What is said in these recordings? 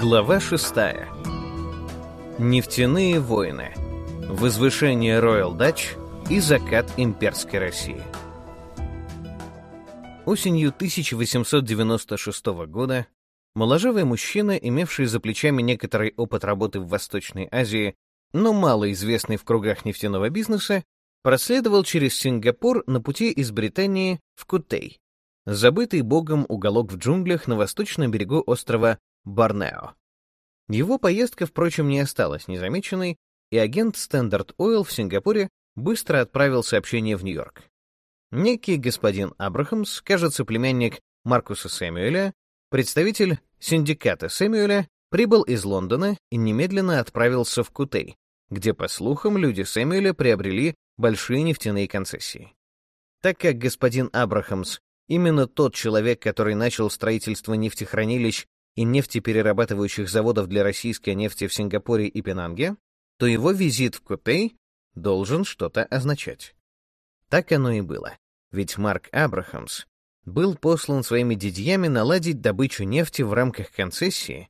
Глава 6. Нефтяные войны. Возвышение Royal Dutch и закат имперской России. Осенью 1896 года моложавый мужчина, имевший за плечами некоторый опыт работы в Восточной Азии, но мало известный в кругах нефтяного бизнеса, проследовал через Сингапур на пути из Британии в Кутей, забытый богом уголок в джунглях на восточном берегу острова Борнео. Его поездка, впрочем, не осталась незамеченной, и агент Standard Oil в Сингапуре быстро отправил сообщение в Нью-Йорк. Некий господин Абрахамс, кажется, племянник Маркуса Сэмюэля, представитель синдиката Сэмюэля, прибыл из Лондона и немедленно отправился в Кутей, где, по слухам, люди Сэмюэля приобрели большие нефтяные концессии. Так как господин Абрахамс именно тот человек, который начал строительство нефтехранилищ и нефтеперерабатывающих заводов для российской нефти в Сингапуре и Пенанге, то его визит в Кутей должен что-то означать. Так оно и было, ведь Марк Абрахамс был послан своими дядьями наладить добычу нефти в рамках концессии,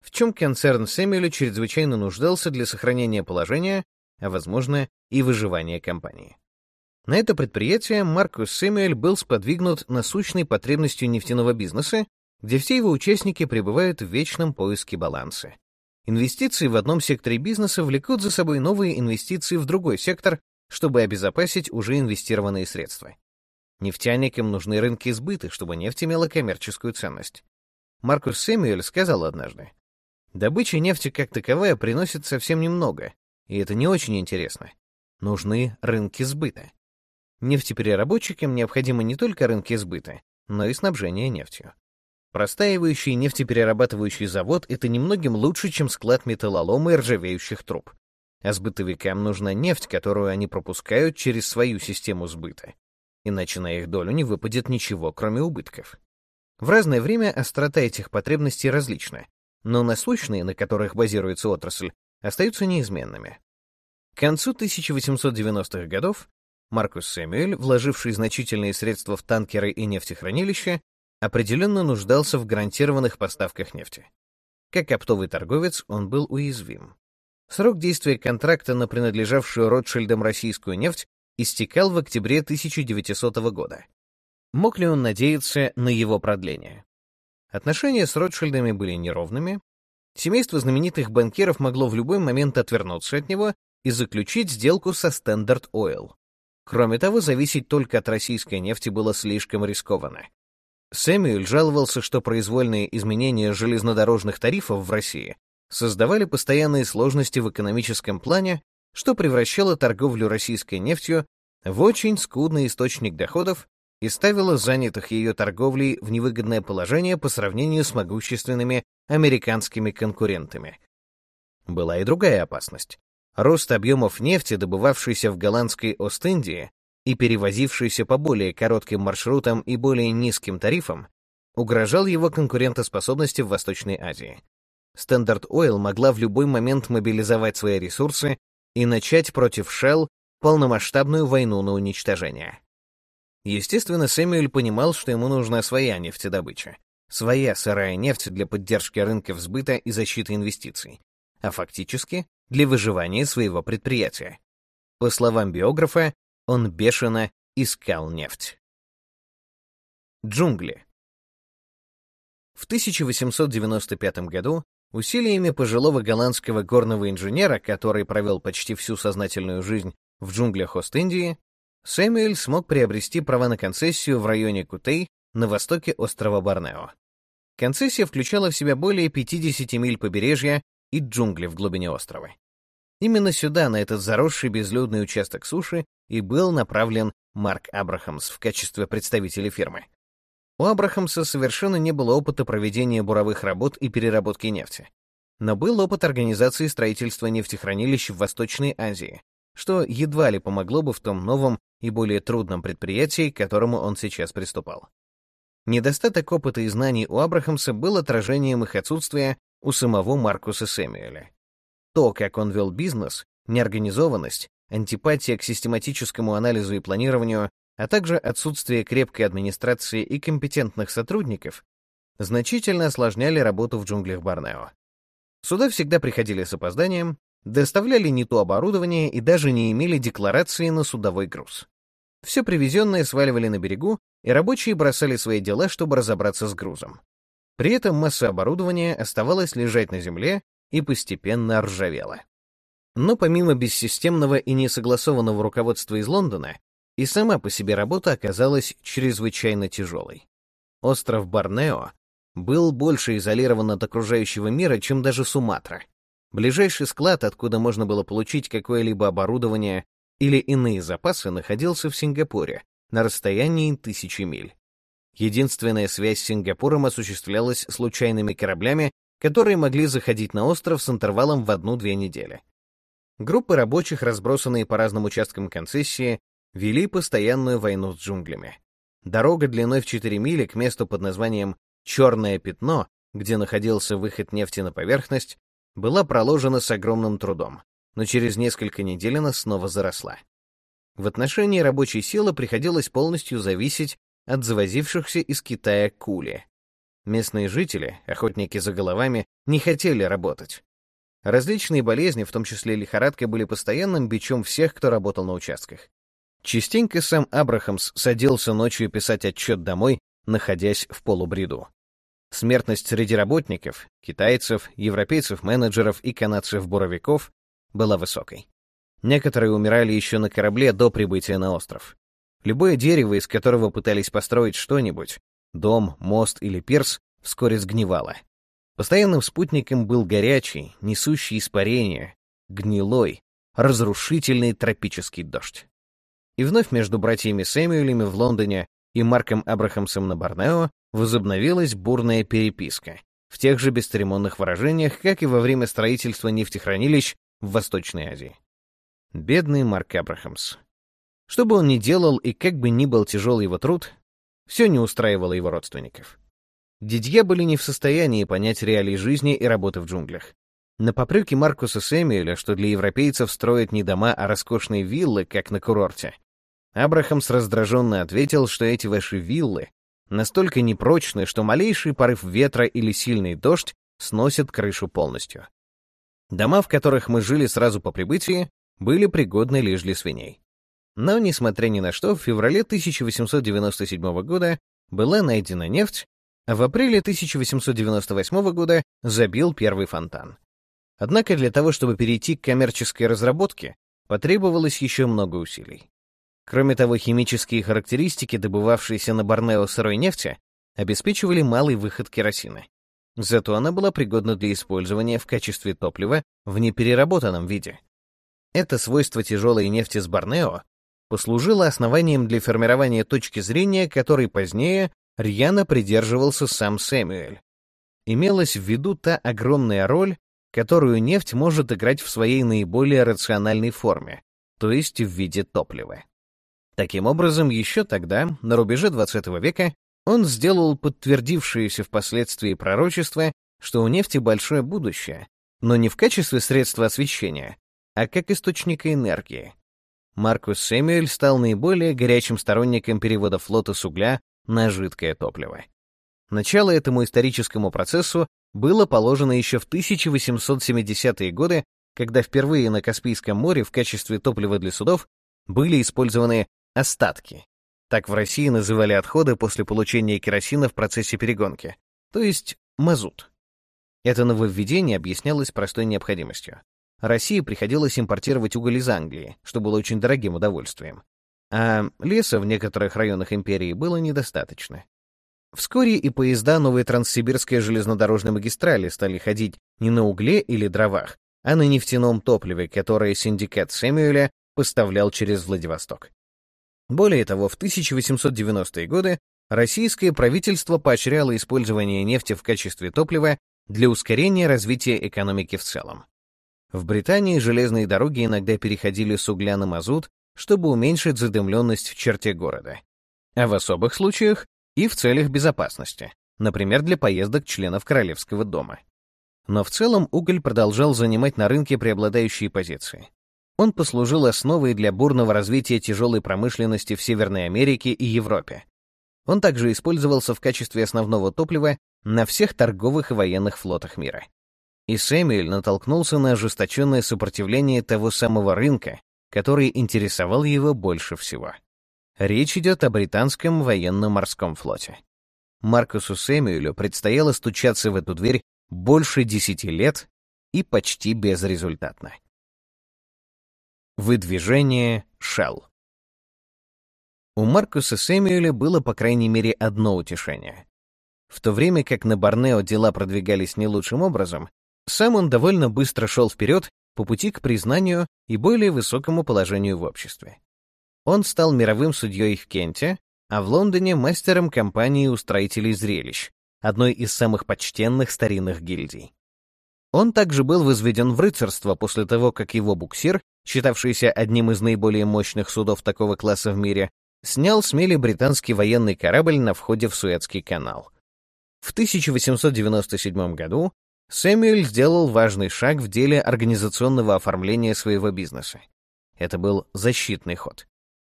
в чем концерн Сэмюэля чрезвычайно нуждался для сохранения положения, а, возможно, и выживания компании. На это предприятие Маркус Сэмюэль был сподвигнут насущной потребностью нефтяного бизнеса где все его участники пребывают в вечном поиске баланса. Инвестиции в одном секторе бизнеса влекут за собой новые инвестиции в другой сектор, чтобы обезопасить уже инвестированные средства. Нефтяникам нужны рынки сбыта, чтобы нефть имела коммерческую ценность. Маркус Сэмюэль сказал однажды, «Добыча нефти как таковая приносит совсем немного, и это не очень интересно. Нужны рынки сбыта. Нефтепереработчикам необходимы не только рынки сбыта, но и снабжение нефтью. Простаивающий нефтеперерабатывающий завод — это немногим лучше, чем склад металлолома и ржавеющих труб. А сбытовикам нужна нефть, которую они пропускают через свою систему сбыта. Иначе на их долю не выпадет ничего, кроме убытков. В разное время острота этих потребностей различна, но насущные, на которых базируется отрасль, остаются неизменными. К концу 1890-х годов Маркус Сэмюэль, вложивший значительные средства в танкеры и нефтехранилища, определенно нуждался в гарантированных поставках нефти. Как оптовый торговец он был уязвим. Срок действия контракта на принадлежавшую Ротшильдам российскую нефть истекал в октябре 1900 года. Мог ли он надеяться на его продление? Отношения с Ротшильдами были неровными. Семейство знаменитых банкиров могло в любой момент отвернуться от него и заключить сделку со Standard Oil. Кроме того, зависеть только от российской нефти было слишком рискованно. Сэмюэль жаловался, что произвольные изменения железнодорожных тарифов в России создавали постоянные сложности в экономическом плане, что превращало торговлю российской нефтью в очень скудный источник доходов и ставило занятых ее торговлей в невыгодное положение по сравнению с могущественными американскими конкурентами. Была и другая опасность. Рост объемов нефти, добывавшейся в голландской Ост-Индии, и перевозившийся по более коротким маршрутам и более низким тарифам, угрожал его конкурентоспособности в Восточной Азии. Standard Oil могла в любой момент мобилизовать свои ресурсы и начать против Shell полномасштабную войну на уничтожение. Естественно, Сэмюэль понимал, что ему нужна своя нефтедобыча, своя сырая нефть для поддержки рынков сбыта и защиты инвестиций, а фактически для выживания своего предприятия. По словам биографа, он бешено искал нефть. Джунгли. В 1895 году усилиями пожилого голландского горного инженера, который провел почти всю сознательную жизнь в джунглях Ост-Индии, Сэмюэль смог приобрести права на концессию в районе Кутей на востоке острова Борнео. Концессия включала в себя более 50 миль побережья и джунгли в глубине острова. Именно сюда, на этот заросший безлюдный участок суши, и был направлен Марк Абрахамс в качестве представителя фирмы. У Абрахамса совершенно не было опыта проведения буровых работ и переработки нефти. Но был опыт организации строительства нефтехранилищ в Восточной Азии, что едва ли помогло бы в том новом и более трудном предприятии, к которому он сейчас приступал. Недостаток опыта и знаний у Абрахамса был отражением их отсутствия у самого Маркуса Сэмюэля. То, как он вел бизнес, неорганизованность, антипатия к систематическому анализу и планированию, а также отсутствие крепкой администрации и компетентных сотрудников значительно осложняли работу в джунглях Борнео. Сюда всегда приходили с опозданием, доставляли не то оборудование и даже не имели декларации на судовой груз. Все привезенное сваливали на берегу, и рабочие бросали свои дела, чтобы разобраться с грузом. При этом масса оборудования оставалась лежать на земле и постепенно ржавела. Но помимо бессистемного и несогласованного руководства из Лондона, и сама по себе работа оказалась чрезвычайно тяжелой. Остров Борнео был больше изолирован от окружающего мира, чем даже Суматра. Ближайший склад, откуда можно было получить какое-либо оборудование или иные запасы, находился в Сингапуре, на расстоянии тысячи миль. Единственная связь с Сингапуром осуществлялась случайными кораблями, которые могли заходить на остров с интервалом в одну-две недели. Группы рабочих, разбросанные по разным участкам концессии, вели постоянную войну с джунглями. Дорога длиной в 4 мили к месту под названием «Черное пятно», где находился выход нефти на поверхность, была проложена с огромным трудом, но через несколько недель она снова заросла. В отношении рабочей силы приходилось полностью зависеть от завозившихся из Китая кули. Местные жители, охотники за головами, не хотели работать. Различные болезни, в том числе лихорадка, были постоянным бичом всех, кто работал на участках. Частенько сам Абрахамс садился ночью писать отчет домой, находясь в полубреду. Смертность среди работников, китайцев, европейцев-менеджеров и канадцев-буровиков была высокой. Некоторые умирали еще на корабле до прибытия на остров. Любое дерево, из которого пытались построить что-нибудь, дом, мост или пирс, вскоре сгнивало. Постоянным спутником был горячий, несущий испарение, гнилой, разрушительный тропический дождь. И вновь между братьями Сэмюэлями в Лондоне и Марком Абрахамсом на Борнео возобновилась бурная переписка, в тех же бесцеремонных выражениях, как и во время строительства нефтехранилищ в Восточной Азии. Бедный Марк Абрахамс. Что бы он ни делал и как бы ни был тяжел его труд, все не устраивало его родственников. Дидье были не в состоянии понять реалии жизни и работы в джунглях. На попреки Маркуса Сэмюэля, что для европейцев строят не дома, а роскошные виллы, как на курорте, Абрахамс раздраженно ответил, что эти ваши виллы настолько непрочны, что малейший порыв ветра или сильный дождь сносят крышу полностью. Дома, в которых мы жили сразу по прибытии, были пригодны лишь для свиней. Но, несмотря ни на что, в феврале 1897 года была найдена нефть, в апреле 1898 года забил первый фонтан. Однако для того, чтобы перейти к коммерческой разработке, потребовалось еще много усилий. Кроме того, химические характеристики, добывавшиеся на Борнео сырой нефти, обеспечивали малый выход керосина. Зато она была пригодна для использования в качестве топлива в непереработанном виде. Это свойство тяжелой нефти с Борнео послужило основанием для формирования точки зрения, которой позднее рьяно придерживался сам Сэмюэль. Имелась в виду та огромная роль, которую нефть может играть в своей наиболее рациональной форме, то есть в виде топлива. Таким образом, еще тогда, на рубеже XX века, он сделал подтвердившееся впоследствии пророчество, что у нефти большое будущее, но не в качестве средства освещения, а как источника энергии. Маркус Сэмюэль стал наиболее горячим сторонником перевода флота с угля на жидкое топливо. Начало этому историческому процессу было положено еще в 1870-е годы, когда впервые на Каспийском море в качестве топлива для судов были использованы Остатки. Так в России называли отходы после получения керосина в процессе перегонки, то есть мазут. Это нововведение объяснялось простой необходимостью. России приходилось импортировать уголь из Англии, что было очень дорогим удовольствием. А леса в некоторых районах империи было недостаточно. Вскоре и поезда новой Транссибирской железнодорожной магистрали стали ходить не на угле или дровах, а на нефтяном топливе, которое синдикат Сэмюэля поставлял через Владивосток. Более того, в 1890-е годы российское правительство поощряло использование нефти в качестве топлива для ускорения развития экономики в целом. В Британии железные дороги иногда переходили с угля на мазут, чтобы уменьшить задымленность в черте города. А в особых случаях и в целях безопасности, например, для поездок членов Королевского дома. Но в целом уголь продолжал занимать на рынке преобладающие позиции. Он послужил основой для бурного развития тяжелой промышленности в Северной Америке и Европе. Он также использовался в качестве основного топлива на всех торговых и военных флотах мира. и Сэмюэль натолкнулся на ожесточенное сопротивление того самого рынка, который интересовал его больше всего. Речь идет о британском военно-морском флоте. Маркусу Сэмюэлю предстояло стучаться в эту дверь больше десяти лет и почти безрезультатно. Выдвижение Shell У Маркуса Сэмюэля было по крайней мере одно утешение. В то время как на Борнео дела продвигались не лучшим образом, сам он довольно быстро шел вперед по пути к признанию и более высокому положению в обществе. Он стал мировым судьей в Кенте, а в Лондоне — мастером компании устроителей зрелищ, одной из самых почтенных старинных гильдий. Он также был возведен в рыцарство после того, как его буксир, считавшийся одним из наиболее мощных судов такого класса в мире, снял с британский военный корабль на входе в Суэцкий канал. В 1897 году Сэмюэль сделал важный шаг в деле организационного оформления своего бизнеса. Это был защитный ход.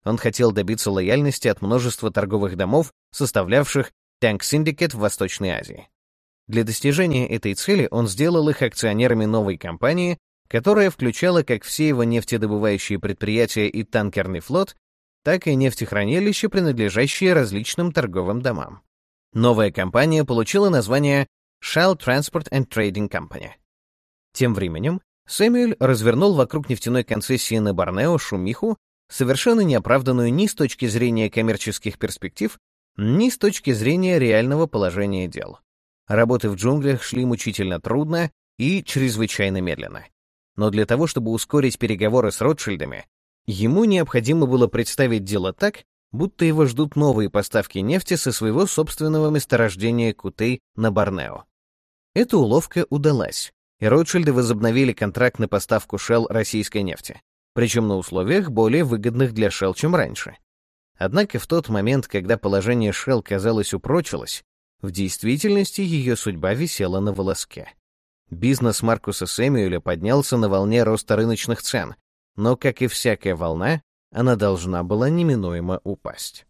Он хотел добиться лояльности от множества торговых домов, составлявших Tank Syndicate в Восточной Азии. Для достижения этой цели он сделал их акционерами новой компании, которая включала как все его нефтедобывающие предприятия и танкерный флот, так и нефтехранилища, принадлежащие различным торговым домам. Новая компания получила название Shell Transport and Trading Company. Тем временем Сэмюэль развернул вокруг нефтяной концессии на Борнео шумиху, совершенно неоправданную ни с точки зрения коммерческих перспектив, ни с точки зрения реального положения дел. Работы в джунглях шли мучительно трудно и чрезвычайно медленно. Но для того, чтобы ускорить переговоры с Ротшильдами, ему необходимо было представить дело так, будто его ждут новые поставки нефти со своего собственного месторождения Кутей на Борнео. Эта уловка удалась, и Ротшильды возобновили контракт на поставку Shell российской нефти, причем на условиях более выгодных для Shell, чем раньше. Однако в тот момент, когда положение Shell, казалось, упрочилось, в действительности ее судьба висела на волоске. Бизнес Маркуса Сэмюэля поднялся на волне роста рыночных цен, но, как и всякая волна, она должна была неминуемо упасть.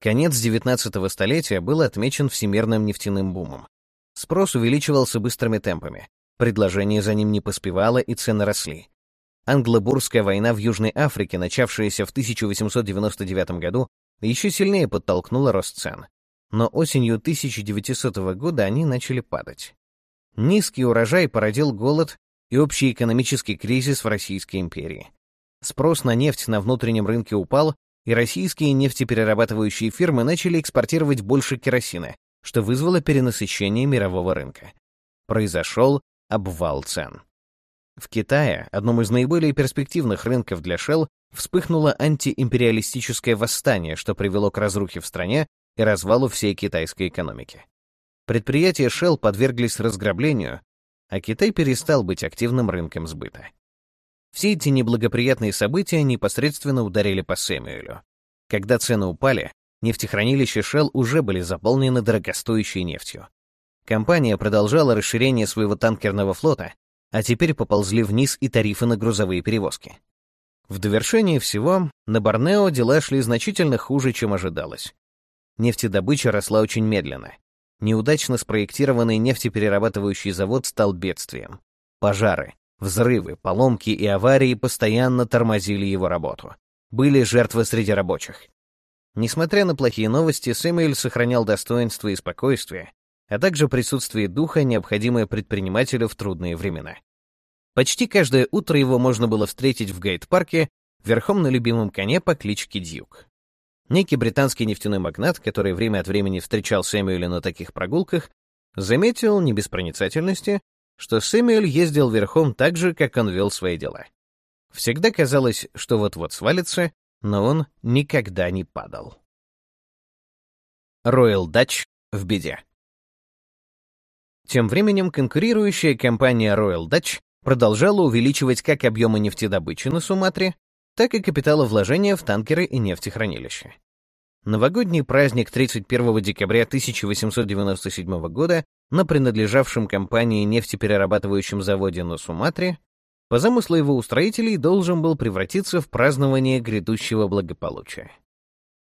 Конец XIX столетия был отмечен всемирным нефтяным бумом. Спрос увеличивался быстрыми темпами, предложение за ним не поспевало и цены росли. Англобурская война в Южной Африке, начавшаяся в 1899 году, еще сильнее подтолкнула рост цен. Но осенью 1900 года они начали падать. Низкий урожай породил голод и общий экономический кризис в Российской империи. Спрос на нефть на внутреннем рынке упал, и российские нефтеперерабатывающие фирмы начали экспортировать больше керосина, что вызвало перенасыщение мирового рынка. Произошел обвал цен. В Китае, одном из наиболее перспективных рынков для Shell, вспыхнуло антиимпериалистическое восстание, что привело к разрухе в стране и развалу всей китайской экономики. Предприятия Shell подверглись разграблению, а Китай перестал быть активным рынком сбыта. Все эти неблагоприятные события непосредственно ударили по Сэмюэлю. Когда цены упали, нефтехранилища Shell уже были заполнены дорогостоящей нефтью. Компания продолжала расширение своего танкерного флота, а теперь поползли вниз и тарифы на грузовые перевозки. В довершение всего, на Борнео дела шли значительно хуже, чем ожидалось. Нефтедобыча росла очень медленно. Неудачно спроектированный нефтеперерабатывающий завод стал бедствием. Пожары, взрывы, поломки и аварии постоянно тормозили его работу. Были жертвы среди рабочих. Несмотря на плохие новости, Сэмюэль сохранял достоинство и спокойствие, а также присутствие духа, необходимое предпринимателю в трудные времена. Почти каждое утро его можно было встретить в Гейт-парке верхом на любимом коне по кличке Дьюк. Некий британский нефтяной магнат, который время от времени встречал Сэмюэля на таких прогулках, заметил, не без проницательности, что Сэмюэль ездил верхом так же, как он вел свои дела. Всегда казалось, что вот-вот свалится, но он никогда не падал. Royal Dutch в беде. Тем временем конкурирующая компания Royal Dutch продолжала увеличивать как объемы нефтедобычи на Суматре, так и капиталовложения в танкеры и нефтехранилища. Новогодний праздник 31 декабря 1897 года на принадлежавшем компании нефтеперерабатывающем заводе на Суматре по замыслу его устроителей, должен был превратиться в празднование грядущего благополучия.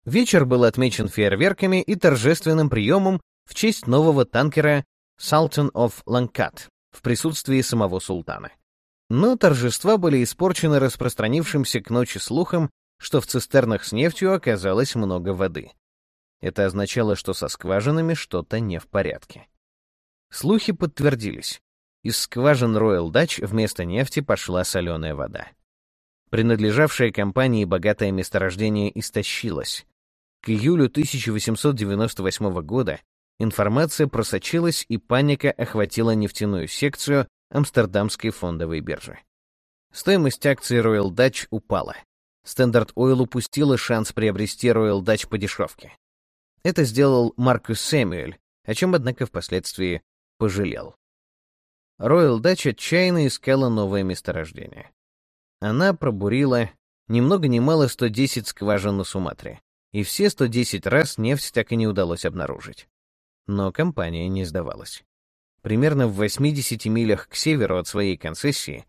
Вечер был отмечен фейерверками и торжественным приемом в честь нового танкера Sultan of Lankat, в присутствии самого султана. Но торжества были испорчены распространившимся к ночи слухом, что в цистернах с нефтью оказалось много воды. Это означало, что со скважинами что-то не в порядке. Слухи подтвердились. Из скважин Royal Dutch вместо нефти пошла соленая вода. Принадлежавшее компании богатое месторождение истощилось. К июлю 1898 года информация просочилась, и паника охватила нефтяную секцию Амстердамской фондовой биржи. Стоимость акций Royal Dutch упала. Standard Oil упустила шанс приобрести Royal Dutch по дешевке. Это сделал Маркус Сэмюэль, о чем, однако, впоследствии пожалел. Royal Dutch отчаянно искала новое месторождение. Она пробурила ни много ни мало 110 скважин на Суматре, и все 110 раз нефть так и не удалось обнаружить. Но компания не сдавалась. Примерно в 80 милях к северу от своей концессии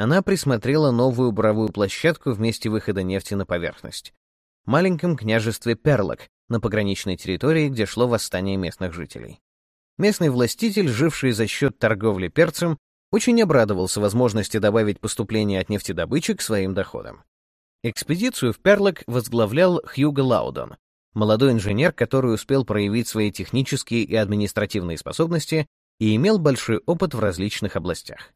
она присмотрела новую буровую площадку в месте выхода нефти на поверхность. В маленьком княжестве Перлок, на пограничной территории, где шло восстание местных жителей. Местный властитель, живший за счет торговли перцем, очень обрадовался возможности добавить поступление от нефтедобычи к своим доходам. Экспедицию в Перлок возглавлял Хьюго Лаудон, молодой инженер, который успел проявить свои технические и административные способности и имел большой опыт в различных областях.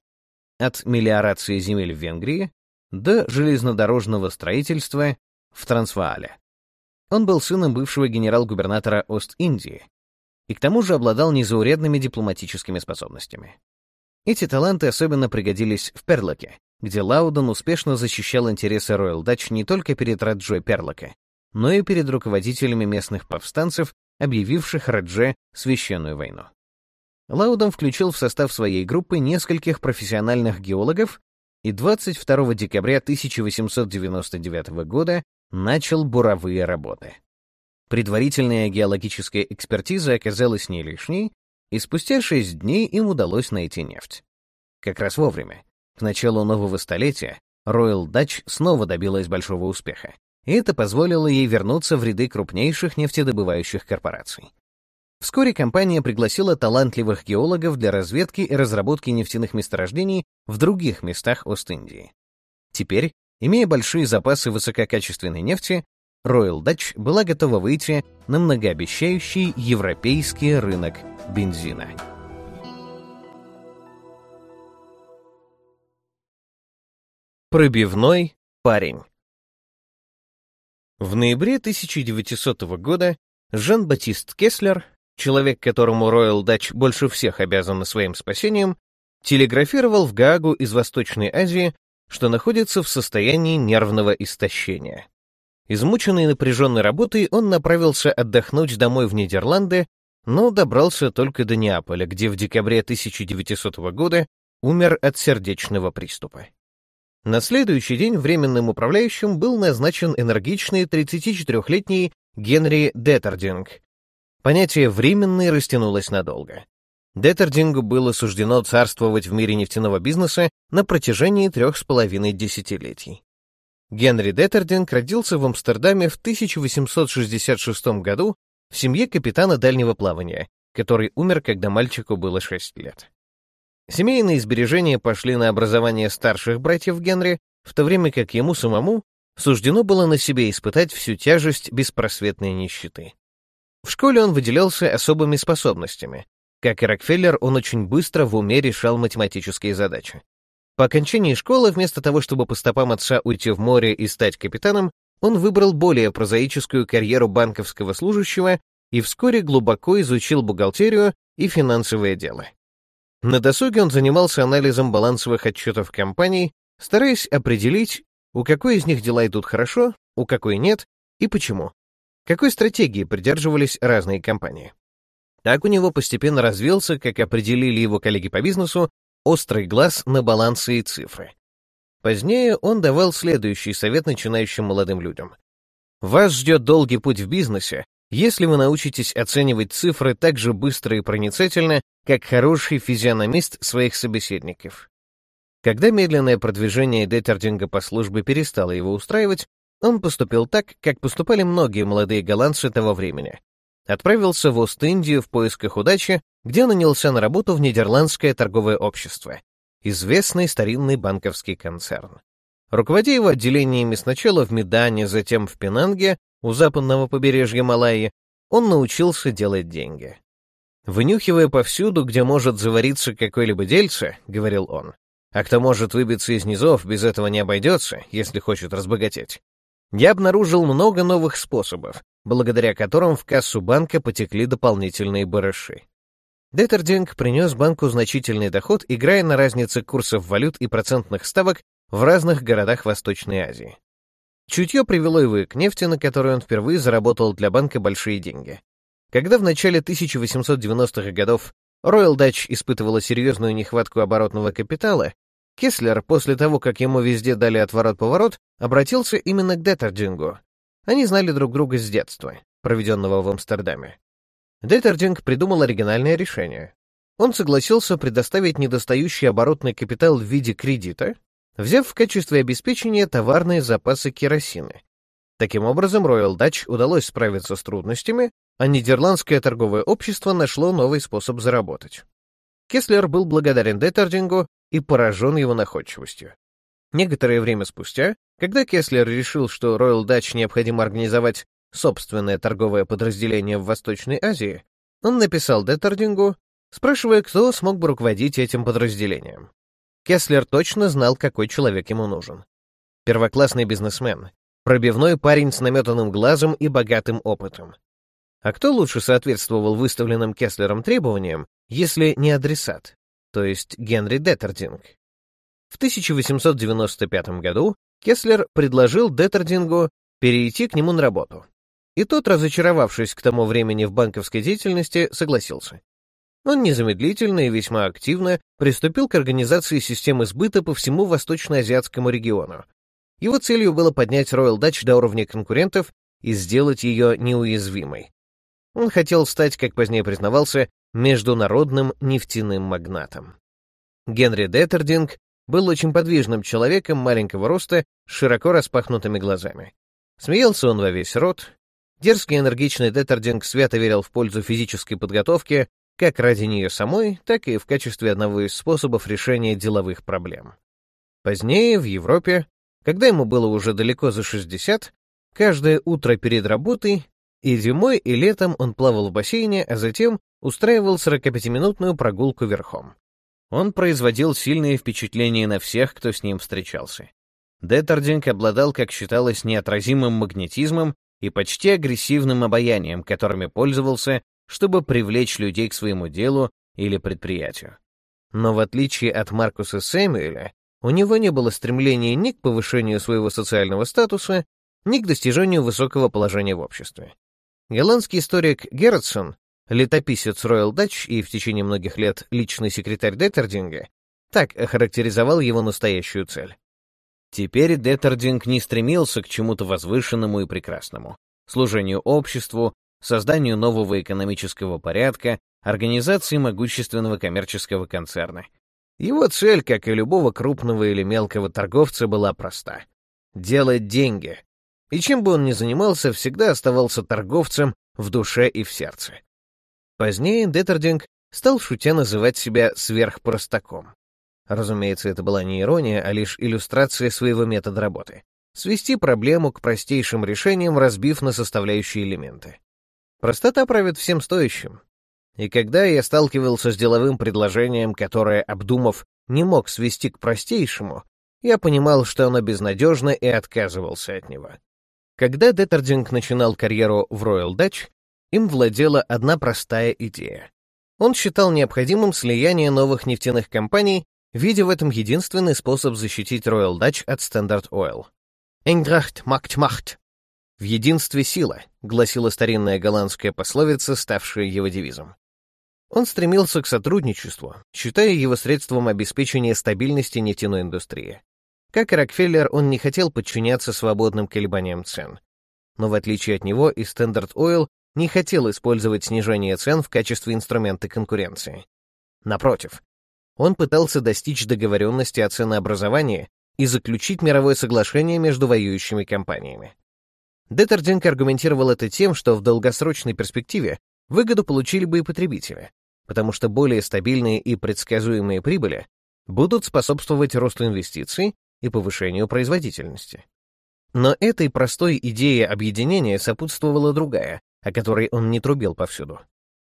От мелиорации земель в Венгрии до железнодорожного строительства в Трансваале. Он был сыном бывшего генерал-губернатора Ост-Индии и к тому же обладал незаурядными дипломатическими способностями. Эти таланты особенно пригодились в Перлоке, где Лаудон успешно защищал интересы Royal Dutch не только перед Раджой Перлока, но и перед руководителями местных повстанцев, объявивших Радже священную войну. Лаудон включил в состав своей группы нескольких профессиональных геологов и 22 декабря 1899 года начал буровые работы. Предварительная геологическая экспертиза оказалась не лишней, и спустя шесть дней им удалось найти нефть. Как раз вовремя. К началу нового столетия Royal Dutch снова добилась большого успеха, и это позволило ей вернуться в ряды крупнейших нефтедобывающих корпораций. Вскоре компания пригласила талантливых геологов для разведки и разработки нефтяных месторождений в других местах Ост-Индии. Теперь, имея большие запасы высококачественной нефти, Royal Dutch была готова выйти на многообещающий европейский рынок бензина. Пробивной парень В ноябре 1900 года Жан-Батист Кеслер, человек, которому Royal Dutch больше всех обязан своим спасением, телеграфировал в Гаагу из Восточной Азии, что находится в состоянии нервного истощения. Измученный напряженной работой, он направился отдохнуть домой в Нидерланды, но добрался только до Неаполя, где в декабре 1900 года умер от сердечного приступа. На следующий день временным управляющим был назначен энергичный 34-летний Генри Деттердинг. Понятие «временный» растянулось надолго. Деттердингу было суждено царствовать в мире нефтяного бизнеса на протяжении трех с половиной десятилетий. Генри Деттердинг родился в Амстердаме в 1866 году в семье капитана дальнего плавания, который умер, когда мальчику было 6 лет. Семейные сбережения пошли на образование старших братьев Генри, в то время как ему самому суждено было на себе испытать всю тяжесть беспросветной нищеты. В школе он выделялся особыми способностями. Как и Рокфеллер, он очень быстро в уме решал математические задачи. По окончании школы, вместо того, чтобы по стопам отца уйти в море и стать капитаном, он выбрал более прозаическую карьеру банковского служащего и вскоре глубоко изучил бухгалтерию и финансовое дело. На досуге он занимался анализом балансовых отчетов компаний, стараясь определить, у какой из них дела идут хорошо, у какой нет и почему. Какой стратегии придерживались разные компании. Так у него постепенно развился, как определили его коллеги по бизнесу, острый глаз на балансы и цифры. Позднее он давал следующий совет начинающим молодым людям. Вас ждет долгий путь в бизнесе, если вы научитесь оценивать цифры так же быстро и проницательно, как хороший физиономист своих собеседников. Когда медленное продвижение Деттердинга по службе перестало его устраивать, он поступил так, как поступали многие молодые голландцы того времени. отправился в Ост-Индию в поисках удачи, где нанялся на работу в Нидерландское торговое общество, известный старинный банковский концерн. Руководя его отделениями сначала в Медане, затем в Пенанге, у западного побережья Малайи, он научился делать деньги. «Вынюхивая повсюду, где может завариться какой-либо дельце», — говорил он, «а кто может выбиться из низов, без этого не обойдется, если хочет разбогатеть. Я обнаружил много новых способов, благодаря которым в кассу банка потекли дополнительные барыши. Деттердинг принес банку значительный доход, играя на разнице курсов валют и процентных ставок в разных городах Восточной Азии. Чутье привело его к нефти, на которой он впервые заработал для банка большие деньги. Когда в начале 1890-х годов Royal Dutch испытывала серьезную нехватку оборотного капитала, Кеслер, после того, как ему везде дали отворот-поворот, обратился именно к Деттердингу. Они знали друг друга с детства, проведенного в Амстердаме. Деттердинг придумал оригинальное решение. Он согласился предоставить недостающий оборотный капитал в виде кредита, взяв в качестве обеспечения товарные запасы керосина. Таким образом, Royal Dutch удалось справиться с трудностями, а Нидерландское торговое общество нашло новый способ заработать. Кеслер был благодарен Деттердингу и поражен его находчивостью. Некоторое время спустя, когда Кеслер решил, что Royal Dutch необходимо организовать собственное торговое подразделение в Восточной Азии, он написал Деттердингу, спрашивая, кто смог бы руководить этим подразделением. Кеслер точно знал, какой человек ему нужен. Первоклассный бизнесмен, пробивной парень с наметанным глазом и богатым опытом. А кто лучше соответствовал выставленным Кеслером требованиям, если не адресат, то есть Генри Деттердинг? В 1895 году Кеслер предложил Деттердингу перейти к нему на работу. И тот, разочаровавшись к тому времени в банковской деятельности, согласился. Он незамедлительно и весьма активно приступил к организации системы сбыта по всему восточноазиатскому региону. Его целью было поднять Royal Dutch до уровня конкурентов и сделать ее неуязвимой. Он хотел стать, как позднее признавался, международным нефтяным магнатом. Генри Деттердинг был очень подвижным человеком маленького роста с широко распахнутыми глазами. Смеялся он во весь рот. Дерзкий энергичный Деттердинг свято верил в пользу физической подготовки как ради нее самой, так и в качестве одного из способов решения деловых проблем. Позднее, в Европе, когда ему было уже далеко за 60, каждое утро перед работой и зимой, и летом он плавал в бассейне, а затем устраивал 45-минутную прогулку верхом. Он производил сильные впечатления на всех, кто с ним встречался. Деттердинг обладал, как считалось, неотразимым магнетизмом и почти агрессивным обаянием, которыми пользовался чтобы привлечь людей к своему делу или предприятию. Но в отличие от Маркуса Сэмюэля, у него не было стремления ни к повышению своего социального статуса, ни к достижению высокого положения в обществе. Голландский историк Герцен, летописец Royal Dutch и в течение многих лет личный секретарь Деттердинга, так охарактеризовал его настоящую цель. Теперь Деттердинг не стремился к чему-то возвышенному и прекрасному, служению обществу, созданию нового экономического порядка, организации могущественного коммерческого концерна. Его цель, как и любого крупного или мелкого торговца, была проста — делать деньги. И чем бы он ни занимался, всегда оставался торговцем в душе и в сердце. Позднее Деттердинг стал шутя называть себя сверхпростаком. Разумеется, это была не ирония, а лишь иллюстрация своего метода работы. Свести проблему к простейшим решениям, разбив на составляющие элементы. Простота правит всем стоящим. И когда я сталкивался с деловым предложением, которое, обдумав, не мог свести к простейшему, я понимал, что оно безнадежно и отказывался от него. Когда Деттердинг начинал карьеру в Royal Dutch, им владела одна простая идея. Он считал необходимым слияние новых нефтяных компаний, видя в этом единственный способ защитить Royal Dutch от Standard Oil. «Eindracht macht Macht» «В единстве сила», — гласила старинная голландская пословица, ставшая его девизом. Он стремился к сотрудничеству, считая его средством обеспечения стабильности нефтяной индустрии. Как и Рокфеллер, он не хотел подчиняться свободным колебаниям цен. Но в отличие от него и Standard Oil не хотел использовать снижение цен в качестве инструмента конкуренции. Напротив, он пытался достичь договоренности о ценообразовании и заключить мировое соглашение между воюющими компаниями. Деттердинг аргументировал это тем, что в долгосрочной перспективе выгоду получили бы и потребители, потому что более стабильные и предсказуемые прибыли будут способствовать росту инвестиций и повышению производительности. Но этой простой идее объединения сопутствовала другая, о которой он не трубил повсюду.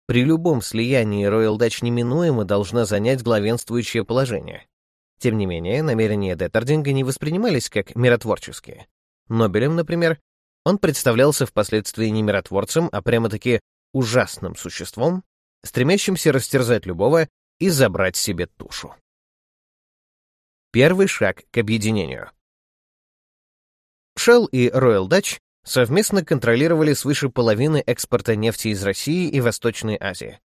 При любом слиянии Royal Dutch неминуемо должна занять главенствующее положение. Тем не менее, намерения Деттердинга не воспринимались как миротворческие. Нобелем, например, он представлялся впоследствии не миротворцем, а прямо-таки ужасным существом, стремящимся растерзать любого и забрать себе тушу. Первый шаг к объединению. Shell и Royal Dutch совместно контролировали свыше половины экспорта нефти из России и Восточной Азии.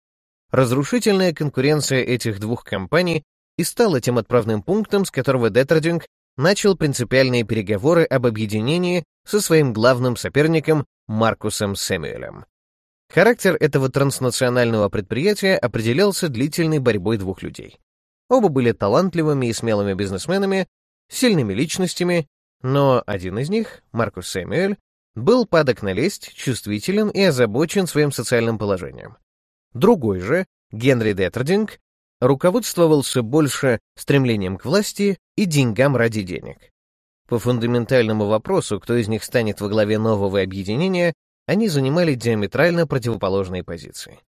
Разрушительная конкуренция этих двух компаний и стала тем отправным пунктом, с которого Деттердинг начал принципиальные переговоры об объединении со своим главным соперником Маркусом Сэмюэлем. Характер этого транснационального предприятия определялся длительной борьбой двух людей. Оба были талантливыми и смелыми бизнесменами, сильными личностями, но один из них, Маркус Сэмюэль, был падок на лесть, чувствителен и озабочен своим социальным положением. Другой же, Генри Деттердинг, руководствовался больше стремлением к власти и деньгам ради денег. По фундаментальному вопросу, кто из них станет во главе нового объединения, они занимали диаметрально противоположные позиции.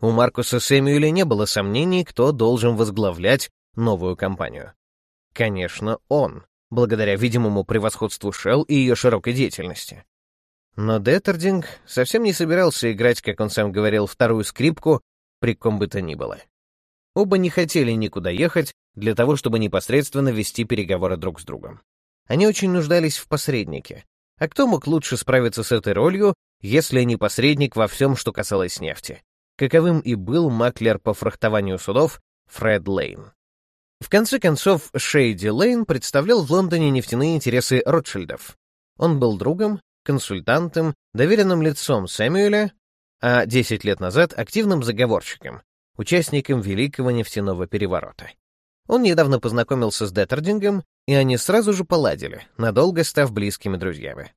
У Маркуса Сэмюэля не было сомнений, кто должен возглавлять новую компанию. Конечно, он, благодаря видимому превосходству Shell и ее широкой деятельности. Но Деттердинг совсем не собирался играть, как он сам говорил, вторую скрипку при ком бы то ни было. Оба не хотели никуда ехать для того, чтобы непосредственно вести переговоры друг с другом. Они очень нуждались в посреднике. А кто мог лучше справиться с этой ролью, если не посредник во всем, что касалось нефти? Каковым и был маклер по фрахтованию судов Фред Лейн. В конце концов, Шейди Лейн представлял в Лондоне нефтяные интересы Ротшильдов. Он был другом, консультантом, доверенным лицом Сэмюэля, а 10 лет назад активным заговорщиком, участником Великого нефтяного переворота. Он недавно познакомился с Деттердингом, и они сразу же поладили, надолго став близкими друзьями.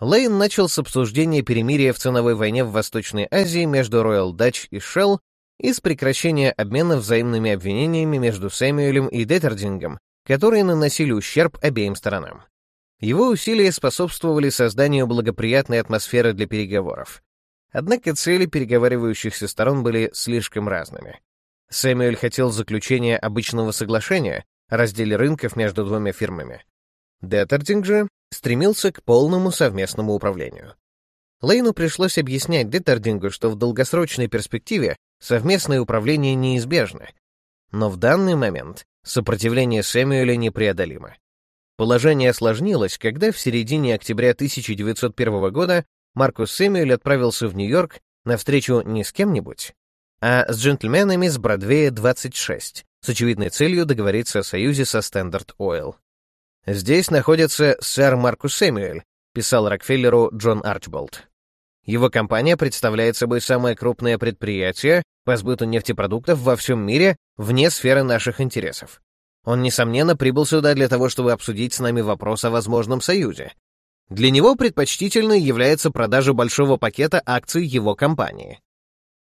Лейн начал с обсуждения перемирия в ценовой войне в Восточной Азии между Royal Dutch и Shell и с прекращения обмена взаимными обвинениями между Сэмюэлем и Деттердингом, которые наносили ущерб обеим сторонам. Его усилия способствовали созданию благоприятной атмосферы для переговоров. Однако цели переговаривающихся сторон были слишком разными. Сэмюэль хотел заключения обычного соглашения о разделе рынков между двумя фирмами. Деттердинг же стремился к полному совместному управлению. Лейну пришлось объяснять Деттердингу, что в долгосрочной перспективе совместное управление неизбежно. Но в данный момент сопротивление Сэмюэля непреодолимо. Положение осложнилось, когда в середине октября 1901 года Маркус Сэмюэль отправился в Нью-Йорк на встречу не с кем-нибудь, а с джентльменами с Бродвея 26, с очевидной целью договориться о союзе со Standard Oil. «Здесь находится сэр Маркус Сэмюэль», писал Рокфеллеру Джон Арчболд. Его компания представляет собой самое крупное предприятие по сбыту нефтепродуктов во всем мире вне сферы наших интересов. Он, несомненно, прибыл сюда для того, чтобы обсудить с нами вопрос о возможном союзе, для него предпочтительной является продажа большого пакета акций его компании.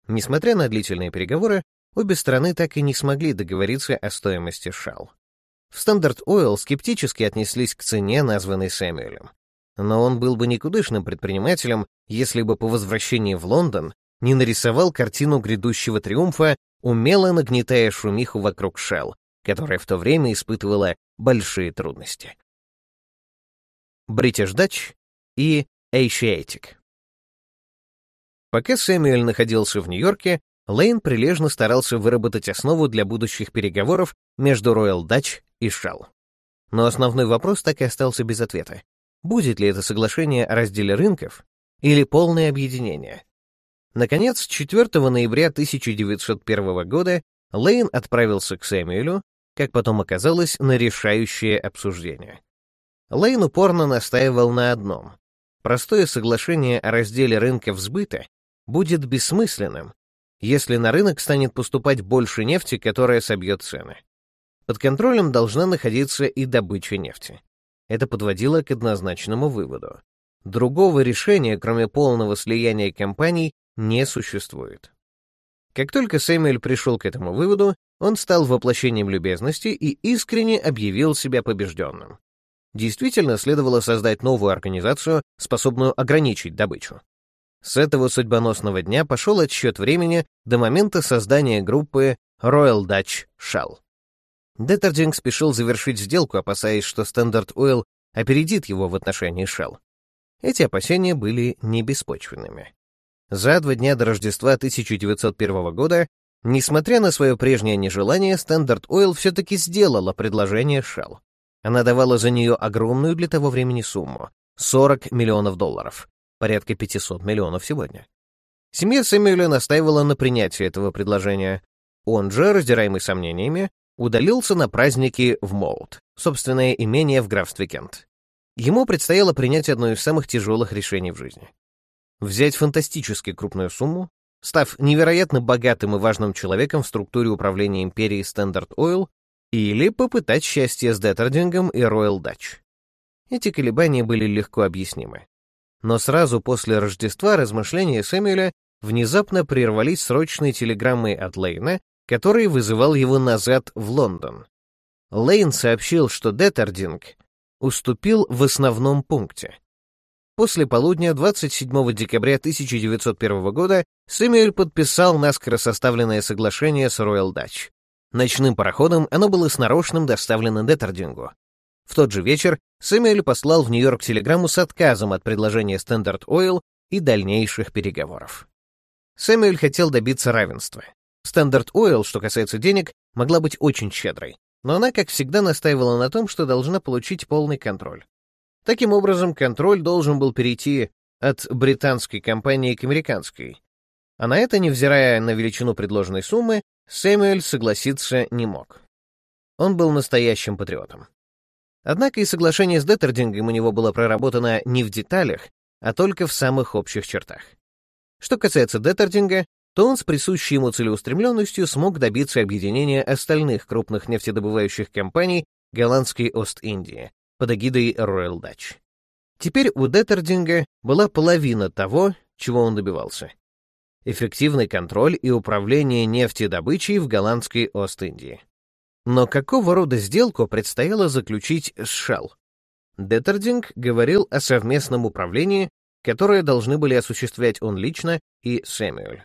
Несмотря на длительные переговоры, обе стороны так и не смогли договориться о стоимости Shell. В Standard Oil скептически отнеслись к цене, названной Сэмюэлем. Но он был бы никудышным предпринимателем, если бы по возвращении в Лондон не нарисовал картину грядущего триумфа, умело нагнетая шумиху вокруг Shell, которая в то время испытывала большие трудности. British Dutch и Asiatic. Пока Сэмюэль находился в Нью-Йорке, Лейн прилежно старался выработать основу для будущих переговоров между Royal Dutch и Shell. Но основной вопрос так и остался без ответа. Будет ли это соглашение о разделе рынков или полное объединение? Наконец, 4 ноября 1901 года Лейн отправился к Сэмюэлю, как потом оказалось, на решающее обсуждение. Лейн упорно настаивал на одном. Простое соглашение о разделе рынков сбыта будет бессмысленным, если на рынок станет поступать больше нефти, которая собьет цены. Под контролем должна находиться и добыча нефти. Это подводило к однозначному выводу. Другого решения, кроме полного слияния компаний, не существует. Как только Сэмюэль пришел к этому выводу, он стал воплощением любезности и искренне объявил себя побежденным. Действительно, следовало создать новую организацию, способную ограничить добычу. С этого судьбоносного дня пошел отсчет времени до момента создания группы Royal Dutch Shell. Деттердинг спешил завершить сделку, опасаясь, что Standard Oil опередит его в отношении Shell. Эти опасения были не беспочвенными. За два дня до Рождества 1901 года, несмотря на свое прежнее нежелание, Standard Oil все-таки сделала предложение Shell. Она давала за нее огромную для того времени сумму — 40 миллионов долларов, порядка 500 миллионов сегодня. Семья Сэмюэля настаивала на принятии этого предложения. Он же, раздираемый сомнениями, удалился на праздники в Моут, собственное имение в графстве Кент. Ему предстояло принять одно из самых тяжелых решений в жизни. Взять фантастически крупную сумму, став невероятно богатым и важным человеком в структуре управления империей Standard Oil, или попытать счастье с Деттердингом и Royal Dutch. Эти колебания были легко объяснимы. Но сразу после Рождества размышления Сэмюэля внезапно прервались срочной телеграммой от Лейна, который вызывал его назад в Лондон. Лейн сообщил, что Деттердинг уступил в основном пункте. После полудня 27 декабря 1901 года Сэмюэль подписал наскоро составленное соглашение с Royal Dutch. Ночным пароходом оно было с нарочным доставлено Деттердингу. В тот же вечер Сэмюэль послал в Нью-Йорк телеграмму с отказом от предложения Standard Oil и дальнейших переговоров. Сэмюэль хотел добиться равенства. Standard Oil, что касается денег, могла быть очень щедрой, но она, как всегда, настаивала на том, что должна получить полный контроль. Таким образом, контроль должен был перейти от британской компании к американской. А на это, невзирая на величину предложенной суммы, Сэмюэль согласиться не мог. Он был настоящим патриотом. Однако и соглашение с Деттердингом у него было проработано не в деталях, а только в самых общих чертах. Что касается Деттердинга, то он с присущей ему целеустремленностью смог добиться объединения остальных крупных нефтедобывающих компаний голландской Ост-Индии под эгидой Royal Dutch. Теперь у Деттердинга была половина того, чего он добивался. Эффективный контроль и управление нефтедобычей в голландской Ост-Индии. Но какого рода сделку предстояло заключить с Shell? Деттердинг говорил о совместном управлении, которое должны были осуществлять он лично и Сэмюэль.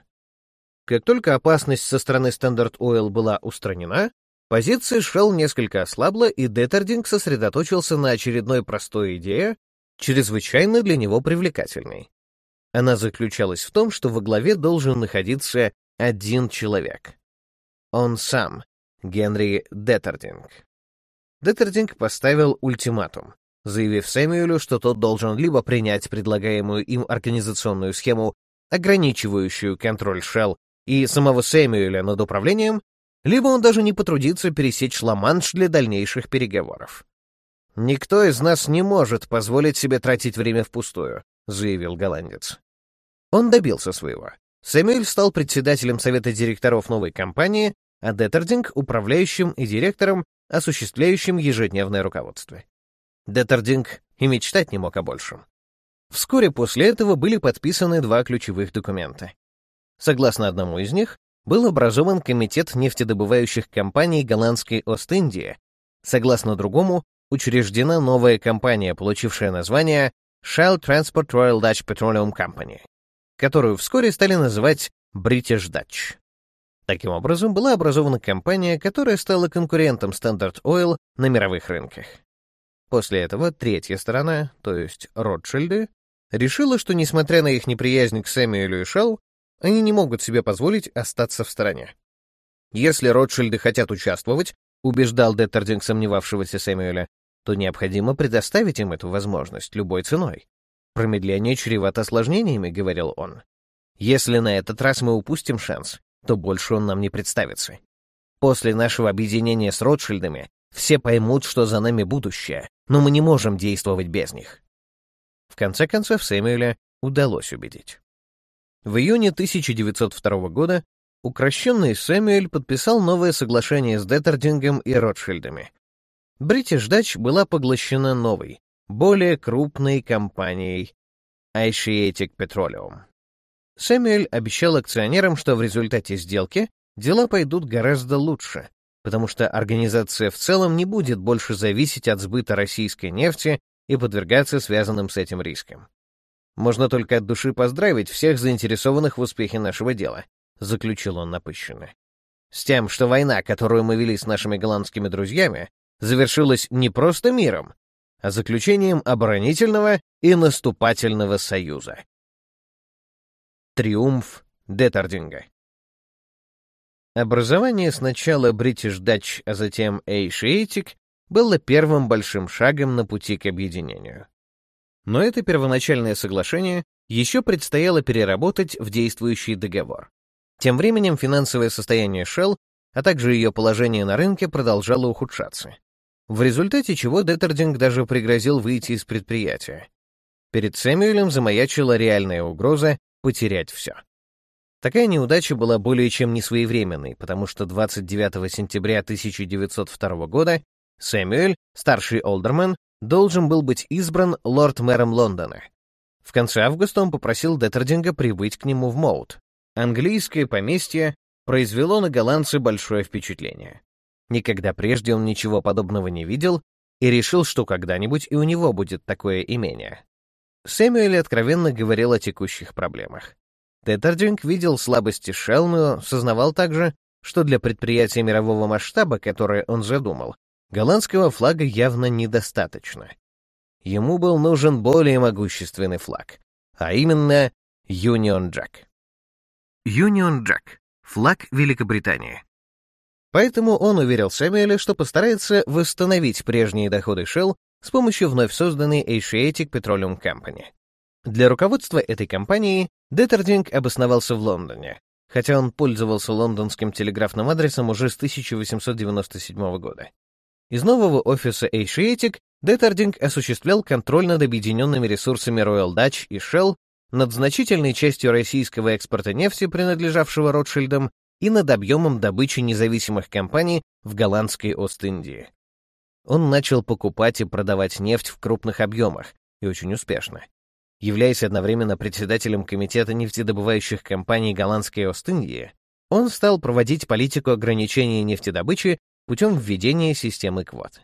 Как только опасность со стороны Standard Oil была устранена, позиция Shell несколько ослабла, и Деттердинг сосредоточился на очередной простой идее, чрезвычайно для него привлекательной. Она заключалась в том, что во главе должен находиться один человек. Он сам, Генри Деттердинг. Деттердинг поставил ультиматум, заявив Сэмюэлю, что тот должен либо принять предлагаемую им организационную схему, ограничивающую контроль Shell и самого Сэмюэля над управлением, либо он даже не потрудится пересечь Ла-Манш для дальнейших переговоров. «Никто из нас не может позволить себе тратить время впустую», — заявил голландец. Он добился своего. Сэмюэль стал председателем совета директоров новой компании, а Деттердинг — управляющим и директором, осуществляющим ежедневное руководство. Деттердинг и мечтать не мог о большем. Вскоре после этого были подписаны два ключевых документа. Согласно одному из них, был образован Комитет нефтедобывающих компаний Голландской Ост-Индии. Согласно другому, учреждена новая компания, получившая название Shell Transport Royal Dutch Petroleum Company, которую вскоре стали называть British Dutch. Таким образом, была образована компания, которая стала конкурентом Standard Oil на мировых рынках. После этого третья сторона, то есть Ротшильды, решила, что, несмотря на их неприязнь к Сэмюэлю и Шелл, они не могут себе позволить остаться в стороне. Если Ротшильды хотят участвовать, убеждал Деттердинг сомневавшегося Сэмюэля, то необходимо предоставить им эту возможность любой ценой. Промедление чревато осложнениями, говорил он. Если на этот раз мы упустим шанс, то больше он нам не представится. После нашего объединения с Ротшильдами все поймут, что за нами будущее, но мы не можем действовать без них. В конце концов, Сэмюэля удалось убедить. В июне 1902 года укращенный Сэмюэль подписал новое соглашение с Деттердингом и Ротшильдами. Бритиш Дач была поглощена новой, более крупной компанией Asiatic Petroleum. Сэмюэль обещал акционерам, что в результате сделки дела пойдут гораздо лучше, потому что организация в целом не будет больше зависеть от сбыта российской нефти и подвергаться связанным с этим рискам. Можно только от души поздравить всех заинтересованных в успехе нашего дела, заключил он напыщенно. С тем, что война, которую мы вели с нашими голландскими друзьями, завершилась не просто миром, а заключением оборонительного и наступательного союза. Триумф Детардинга Образование сначала British Dutch, а затем Asiatic было первым большим шагом на пути к объединению. Но это первоначальное соглашение еще предстояло переработать в действующий договор. Тем временем финансовое состояние Shell, а также ее положение на рынке продолжало ухудшаться. В результате чего Деттердинг даже пригрозил выйти из предприятия. Перед Сэмюэлем замаячила реальная угроза потерять все. Такая неудача была более чем несвоевременной, потому что 29 сентября 1902 года Сэмюэль, старший олдермен, должен был быть избран лорд-мэром Лондона. В конце августа он попросил Деттердинга прибыть к нему в Моут. Английское поместье произвело на голландца большое впечатление. Никогда прежде он ничего подобного не видел и решил, что когда-нибудь и у него будет такое имение. Сэмюэль откровенно говорил о текущих проблемах. Теттердинг видел слабости но сознавал также, что для предприятия мирового масштаба, которое он задумал, голландского флага явно недостаточно. Ему был нужен более могущественный флаг, а именно Union Jack. Union Jack — флаг Великобритании. Поэтому он уверил Сэмюэля, что постарается восстановить прежние доходы Shell с помощью вновь созданной Asiatic Petroleum Company. Для руководства этой компании Деттердинг обосновался в Лондоне, хотя он пользовался лондонским телеграфным адресом уже с 1897 года. Из нового офиса Asiatic Деттердинг осуществлял контроль над объединенными ресурсами Royal Dutch и Shell, над значительной частью российского экспорта нефти, принадлежавшего Ротшильдам, и над объемом добычи независимых компаний в голландской Ост-Индии он начал покупать и продавать нефть в крупных объемах, и очень успешно. Являясь одновременно председателем комитета нефтедобывающих компаний голландской Ост-Индии, он стал проводить политику ограничения нефтедобычи путем введения системы квот.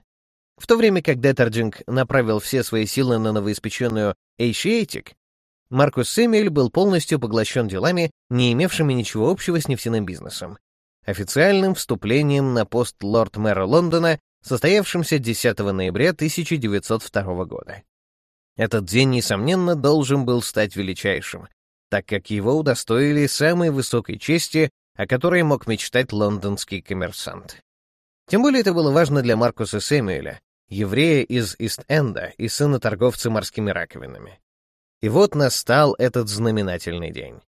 В то время как Детердинг направил все свои силы на новоиспеченную Asiatic, Маркус Сэмюэль был полностью поглощен делами, не имевшими ничего общего с нефтяным бизнесом. Официальным вступлением на пост лорд-мэра Лондона состоявшемся 10 ноября 1902 года. Этот день, несомненно, должен был стать величайшим, так как его удостоили самой высокой чести, о которой мог мечтать лондонский коммерсант. Тем более это было важно для Маркуса Сэмюэля, еврея из Ист-Энда и сына торговца морскими раковинами. И вот настал этот знаменательный день.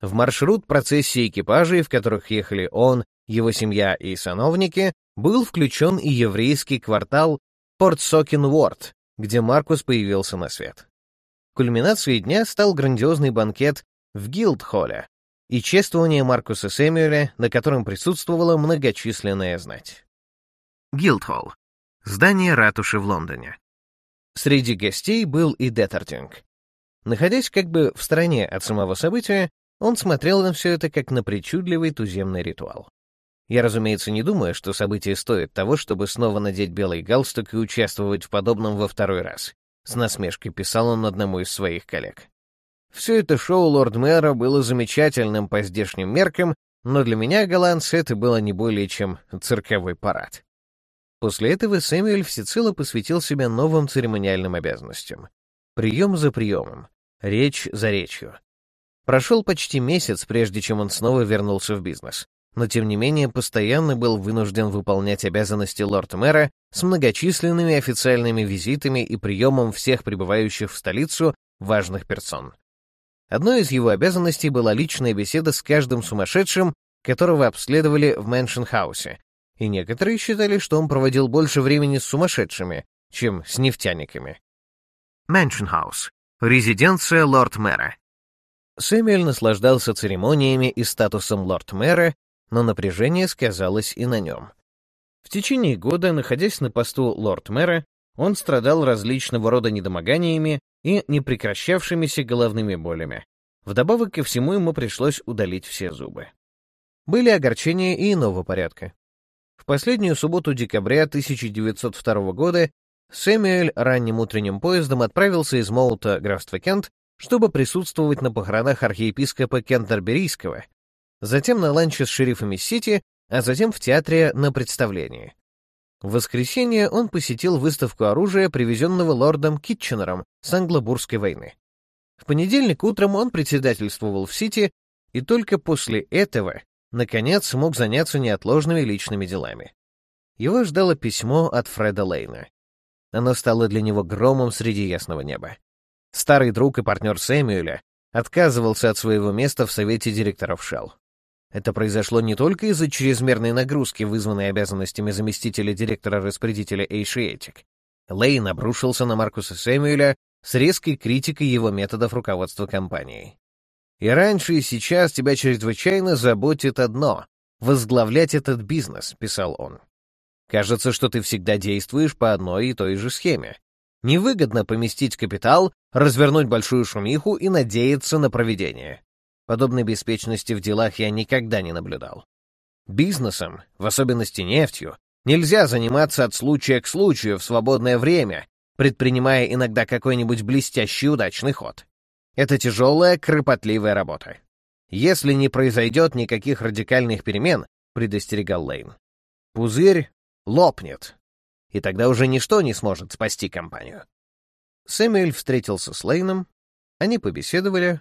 В маршрут процессии экипажей, в которых ехали он, его семья и сановники, был включен и еврейский квартал Порт-Сокин-Уорд, где Маркус появился на свет. Кульминацией дня стал грандиозный банкет в Гилдхолле и чествование Маркуса Сэмюэля, на котором присутствовала многочисленная знать. Гилдхолл — здание ратуши в Лондоне. Среди гостей был и Детертинг. Находясь как бы в стороне от самого события, он смотрел на все это как на причудливый туземный ритуал. Я, разумеется, не думаю, что событие стоит того, чтобы снова надеть белый галстук и участвовать в подобном во второй раз. С насмешкой писал он одному из своих коллег. Все это шоу лорд-мэра было замечательным по здешним меркам, но для меня, голландца, это было не более чем цирковой парад. После этого Сэмюэль всецело посвятил себя новым церемониальным обязанностям. Прием за приемом, речь за речью. Прошел почти месяц, прежде чем он снова вернулся в бизнес но тем не менее постоянно был вынужден выполнять обязанности лорд-мэра с многочисленными официальными визитами и приемом всех прибывающих в столицу важных персон. Одной из его обязанностей была личная беседа с каждым сумасшедшим, которого обследовали в Мэншн-хаусе, и некоторые считали, что он проводил больше времени с сумасшедшими, чем с нефтяниками. Мэншн-хаус — резиденция лорд-мэра. Сэмюэль наслаждался церемониями и статусом лорд-мэра но напряжение сказалось и на нем. В течение года, находясь на посту лорд-мэра, он страдал различного рода недомоганиями и непрекращавшимися головными болями. Вдобавок ко всему ему пришлось удалить все зубы. Были огорчения и иного порядка. В последнюю субботу декабря 1902 года Сэмюэль ранним утренним поездом отправился из Моута, графства Кент, чтобы присутствовать на похоронах архиепископа Кентерберийского, затем на ланче с шерифами Сити, а затем в театре на представлении. В воскресенье он посетил выставку оружия, привезенного лордом Китченером с Англобурской войны. В понедельник утром он председательствовал в Сити, и только после этого, наконец, смог заняться неотложными личными делами. Его ждало письмо от Фреда Лейна. Оно стало для него громом среди ясного неба. Старый друг и партнер Сэмюэля отказывался от своего места в совете директоров Shell. Это произошло не только из-за чрезмерной нагрузки, вызванной обязанностями заместителя директора-распорядителя Asiatic. Лейн обрушился на Маркуса Сэмюэля с резкой критикой его методов руководства компанией. «И раньше, и сейчас тебя чрезвычайно заботит одно — возглавлять этот бизнес», — писал он. «Кажется, что ты всегда действуешь по одной и той же схеме. Невыгодно поместить капитал, развернуть большую шумиху и надеяться на проведение. Подобной беспечности в делах я никогда не наблюдал. Бизнесом, в особенности нефтью, нельзя заниматься от случая к случаю в свободное время, предпринимая иногда какой-нибудь блестящий удачный ход. Это тяжелая, кропотливая работа. Если не произойдет никаких радикальных перемен, предостерегал Лейн, пузырь лопнет, и тогда уже ничто не сможет спасти компанию. Сэмюэль встретился с Лейном, они побеседовали,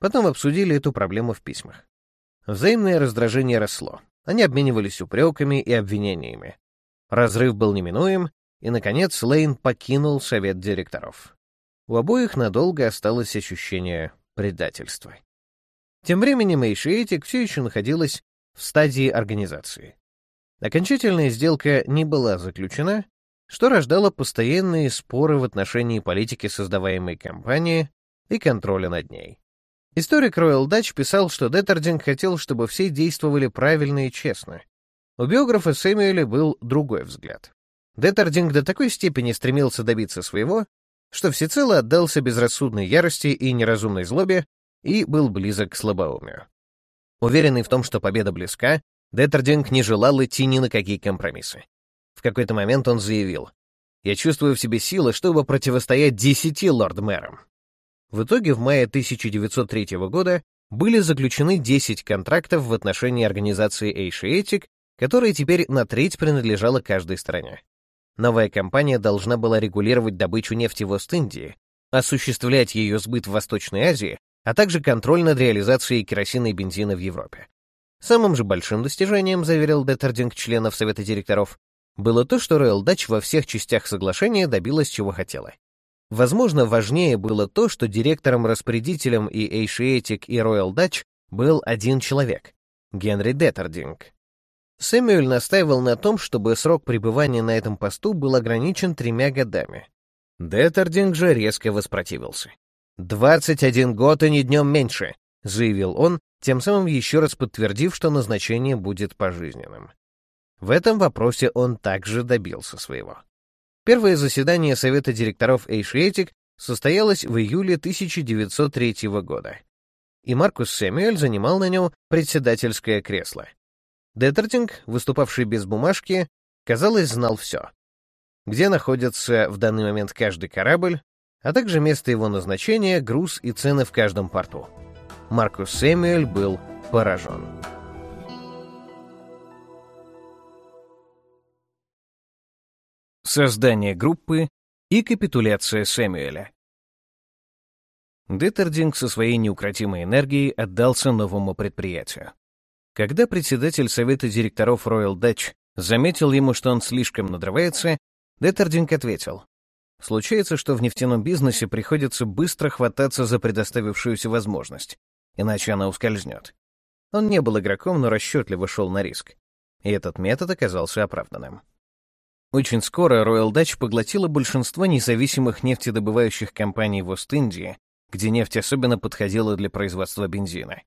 Потом обсудили эту проблему в письмах. Взаимное раздражение росло. Они обменивались упреками и обвинениями. Разрыв был неминуем, и, наконец, Лейн покинул совет директоров. У обоих надолго осталось ощущение предательства. Тем временем Эйшиэтик все еще находилась в стадии организации. Окончательная сделка не была заключена, что рождало постоянные споры в отношении политики создаваемой компании и контроля над ней. Историк Ройл Дач писал, что Деттердинг хотел, чтобы все действовали правильно и честно. У биографа Сэмюэля был другой взгляд. Деттердинг до такой степени стремился добиться своего, что всецело отдался безрассудной ярости и неразумной злобе и был близок к слабоумию. Уверенный в том, что победа близка, Деттердинг не желал идти ни на какие компромиссы. В какой-то момент он заявил, «Я чувствую в себе силы, чтобы противостоять десяти лорд-мэрам. В итоге в мае 1903 года были заключены 10 контрактов в отношении организации Asiatic, которая теперь на треть принадлежала каждой стране. Новая компания должна была регулировать добычу нефти в Ост-Индии, осуществлять ее сбыт в Восточной Азии, а также контроль над реализацией керосина и бензина в Европе. Самым же большим достижением, заверил Деттердинг членов Совета директоров, было то, что Royal Dutch во всех частях соглашения добилась чего хотела. Возможно, важнее было то, что директором-распорядителем и Asiatic, и Royal Dutch был один человек — Генри Деттердинг. Сэмюэль настаивал на том, чтобы срок пребывания на этом посту был ограничен тремя годами. Деттердинг же резко воспротивился. «Двадцать один год и ни днем меньше», — заявил он, тем самым еще раз подтвердив, что назначение будет пожизненным. В этом вопросе он также добился своего. Первое заседание Совета директоров Asiatic состоялось в июле 1903 года, и Маркус Сэмюэль занимал на нем председательское кресло. Детертинг, выступавший без бумажки, казалось, знал все. Где находится в данный момент каждый корабль, а также место его назначения, груз и цены в каждом порту. Маркус Сэмюэль был поражен. Создание группы и капитуляция Сэмюэля. Деттердинг со своей неукротимой энергией отдался новому предприятию. Когда председатель совета директоров Royal Dutch заметил ему, что он слишком надрывается, Деттердинг ответил, «Случается, что в нефтяном бизнесе приходится быстро хвататься за предоставившуюся возможность, иначе она ускользнет». Он не был игроком, но расчетливо шел на риск. И этот метод оказался оправданным. Очень скоро Royal Dutch поглотила большинство независимых нефтедобывающих компаний в Ост-Индии, где нефть особенно подходила для производства бензина.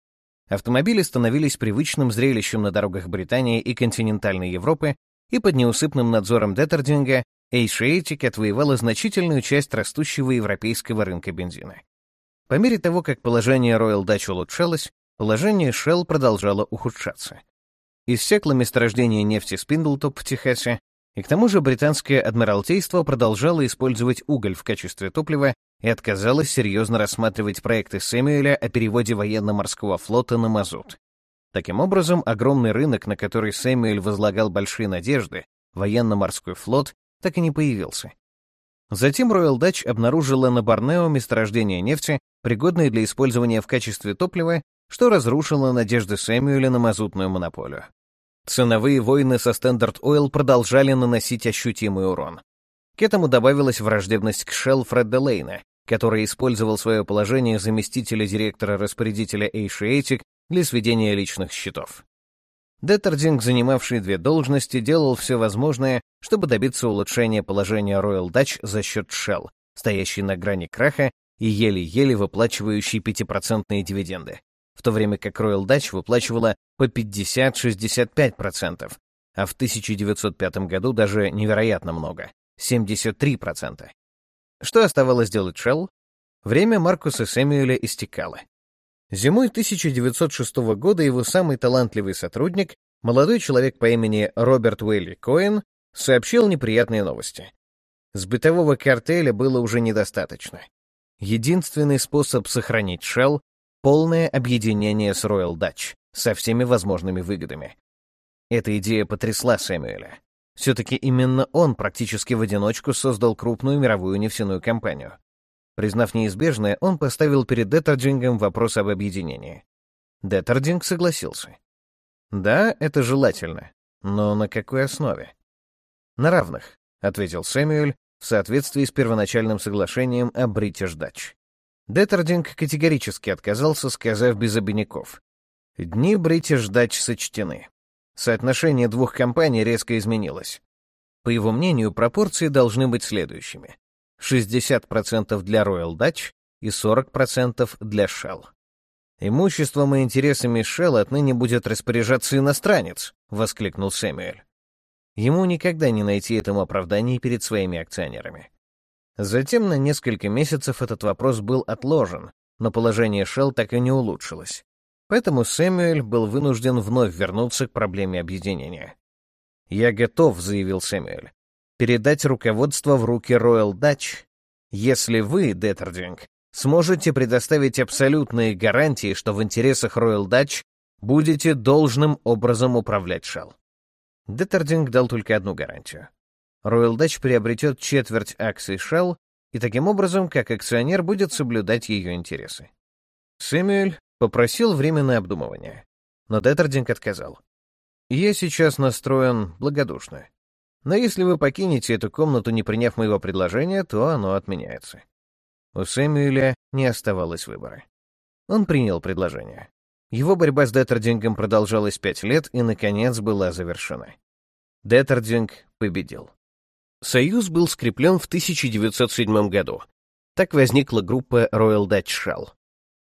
Автомобили становились привычным зрелищем на дорогах Британии и континентальной Европы и под неусыпным надзором Деттердинга Asiatic отвоевала значительную часть растущего европейского рынка бензина. По мере того, как положение Royal Dutch улучшалось, положение Shell продолжало ухудшаться. Иссякло месторождение нефти Спиндлтоп в Техасе, и к тому же британское адмиралтейство продолжало использовать уголь в качестве топлива и отказалось серьезно рассматривать проекты Сэмюэля о переводе военно-морского флота на мазут. Таким образом, огромный рынок, на который Сэмюэль возлагал большие надежды, военно-морской флот, так и не появился. Затем Royal Dutch обнаружила на Борнео месторождение нефти, пригодное для использования в качестве топлива, что разрушило надежды Сэмюэля на мазутную монополию. Ценовые войны со Standard Oil продолжали наносить ощутимый урон. К этому добавилась враждебность к Shell Фредда Лейна, который использовал свое положение заместителя директора-распорядителя Asiatic для сведения личных счетов. Деттердинг, занимавший две должности, делал все возможное, чтобы добиться улучшения положения Royal Dutch за счет Shell, стоящей на грани краха и еле-еле выплачивающей 5% дивиденды в то время как Royal Dutch выплачивала по 50-65%, а в 1905 году даже невероятно много — 73%. Что оставалось делать Shell? Время Маркуса Сэмюэля истекало. Зимой 1906 года его самый талантливый сотрудник, молодой человек по имени Роберт Уэлли Коэн, сообщил неприятные новости. С бытового картеля было уже недостаточно. Единственный способ сохранить Shell полное объединение с Royal Dutch со всеми возможными выгодами. Эта идея потрясла Сэмюэля. Все-таки именно он практически в одиночку создал крупную мировую нефтяную компанию. Признав неизбежное, он поставил перед Деттердингом вопрос об объединении. Деттердинг согласился. «Да, это желательно, но на какой основе?» «На равных», — ответил Сэмюэль в соответствии с первоначальным соглашением о British Dutch. Деттердинг категорически отказался, сказав без обиняков. Дни Брити ждать сочтены. Соотношение двух компаний резко изменилось. По его мнению, пропорции должны быть следующими. 60% для Royal Dutch и 40% для Shell. «Имуществом и интересами Shell отныне будет распоряжаться иностранец», — воскликнул Сэмюэль. Ему никогда не найти этому оправданий перед своими акционерами. Затем на несколько месяцев этот вопрос был отложен, но положение Шелл так и не улучшилось. Поэтому Сэмюэль был вынужден вновь вернуться к проблеме объединения. «Я готов», — заявил Сэмюэль, — «передать руководство в руки Royal Dutch, если вы, Деттердинг, сможете предоставить абсолютные гарантии, что в интересах Royal Dutch будете должным образом управлять Shell». Деттердинг дал только одну гарантию. Royal Dutch приобретет четверть акций Shell и таким образом, как акционер, будет соблюдать ее интересы. Сэмюэль попросил временное обдумывание, но Деттердинг отказал. «Я сейчас настроен благодушно. Но если вы покинете эту комнату, не приняв моего предложения, то оно отменяется». У Сэмюэля не оставалось выбора. Он принял предложение. Его борьба с Деттердингом продолжалась пять лет и, наконец, была завершена. Деттердинг победил. Союз был скреплен в 1907 году. Так возникла группа Royal Dutch Shell.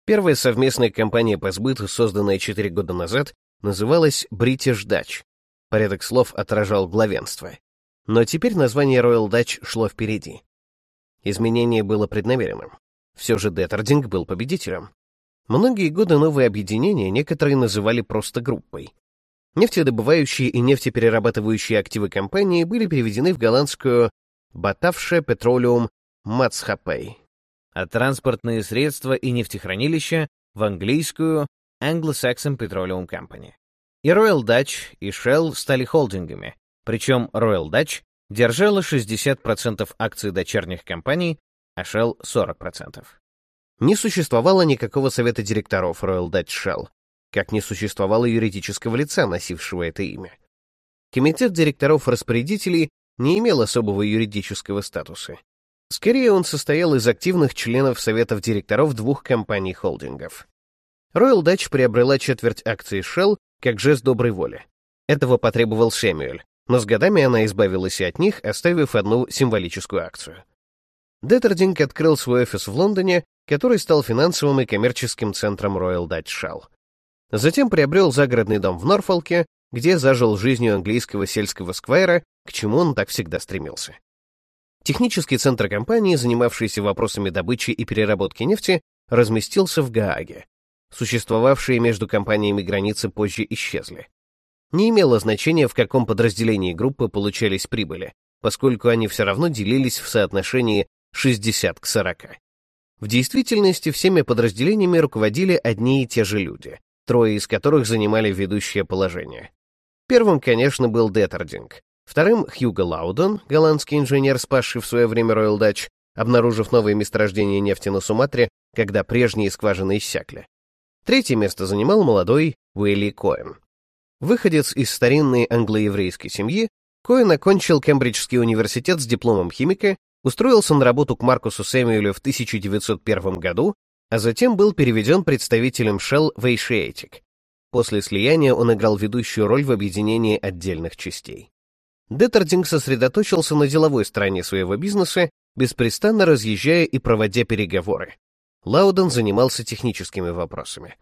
Первая совместная компания по сбыту, созданная 4 года назад, называлась British Dutch. Порядок слов отражал главенство. Но теперь название Royal Dutch шло впереди. Изменение было преднамеренным. Все же Деттердинг был победителем. Многие годы новые объединения некоторые называли просто группой. Нефтедобывающие и нефтеперерабатывающие активы компании были переведены в голландскую Батавше Petroleum Мацхапей, а транспортные средства и нефтехранилища в английскую Anglo-Saxon Petroleum Company. И Royal Dutch, и Shell стали холдингами, причем Royal Dutch держала 60% акций дочерних компаний, а Shell — 40%. Не существовало никакого совета директоров Royal Dutch Shell, как не существовало юридического лица, носившего это имя. Комитет директоров-распорядителей не имел особого юридического статуса. Скорее, он состоял из активных членов советов директоров двух компаний-холдингов. Royal Dutch приобрела четверть акций Shell как жест доброй воли. Этого потребовал Сэмюэль, но с годами она избавилась и от них, оставив одну символическую акцию. Деттердинг открыл свой офис в Лондоне, который стал финансовым и коммерческим центром Royal Dutch Shell. Затем приобрел загородный дом в Норфолке, где зажил жизнью английского сельского сквайра, к чему он так всегда стремился. Технический центр компании, занимавшийся вопросами добычи и переработки нефти, разместился в Гааге. Существовавшие между компаниями границы позже исчезли. Не имело значения, в каком подразделении группы получались прибыли, поскольку они все равно делились в соотношении 60 к 40. В действительности всеми подразделениями руководили одни и те же люди, трое из которых занимали ведущее положение. Первым, конечно, был Деттердинг, вторым — Хьюго Лаудон, голландский инженер, спасший в свое время Роyal Dutch, обнаружив новые месторождения нефти на Суматре, когда прежние скважины иссякли. Третье место занимал молодой Уилли Коэн. Выходец из старинной англоеврейской семьи, Коэн окончил Кембриджский университет с дипломом химика, устроился на работу к Маркусу Сэмюэлю в 1901 году, а затем был переведен представителем Shell в Asiatic. После слияния он играл ведущую роль в объединении отдельных частей. Деттердинг сосредоточился на деловой стороне своего бизнеса, беспрестанно разъезжая и проводя переговоры. Лауден занимался техническими вопросами.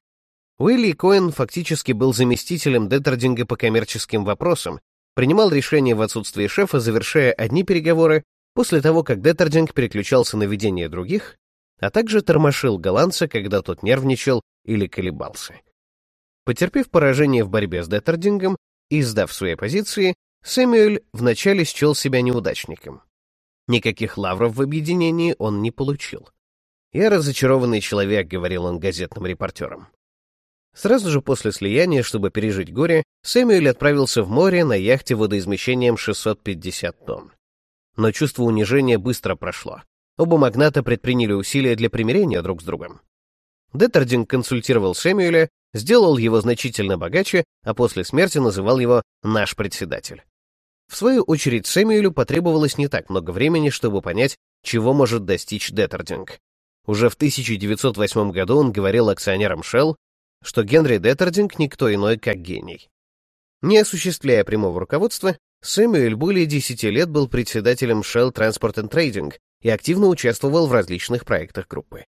Уилли Коэн фактически был заместителем Деттердинга по коммерческим вопросам, принимал решения в отсутствие шефа, завершая одни переговоры, после того, как Деттердинг переключался на ведение других, а также тормошил голландца, когда тот нервничал или колебался. Потерпев поражение в борьбе с Деттердингом и сдав свои позиции, Сэмюэль вначале счел себя неудачником. Никаких лавров в объединении он не получил. «Я разочарованный человек», — говорил он газетным репортерам. Сразу же после слияния, чтобы пережить горе, Сэмюэль отправился в море на яхте водоизмещением 650 тонн. Но чувство унижения быстро прошло. Оба магната предприняли усилия для примирения друг с другом. Деттердинг консультировал Сэмюэля, сделал его значительно богаче, а после смерти называл его «наш председатель». В свою очередь Сэмюэлю потребовалось не так много времени, чтобы понять, чего может достичь Деттердинг. Уже в 1908 году он говорил акционерам Shell, что Генри Деттердинг никто иной, как гений. Не осуществляя прямого руководства, Сэмюэль более 10 лет был председателем Shell Transport and Trading и активно участвовал в различных проектах группы.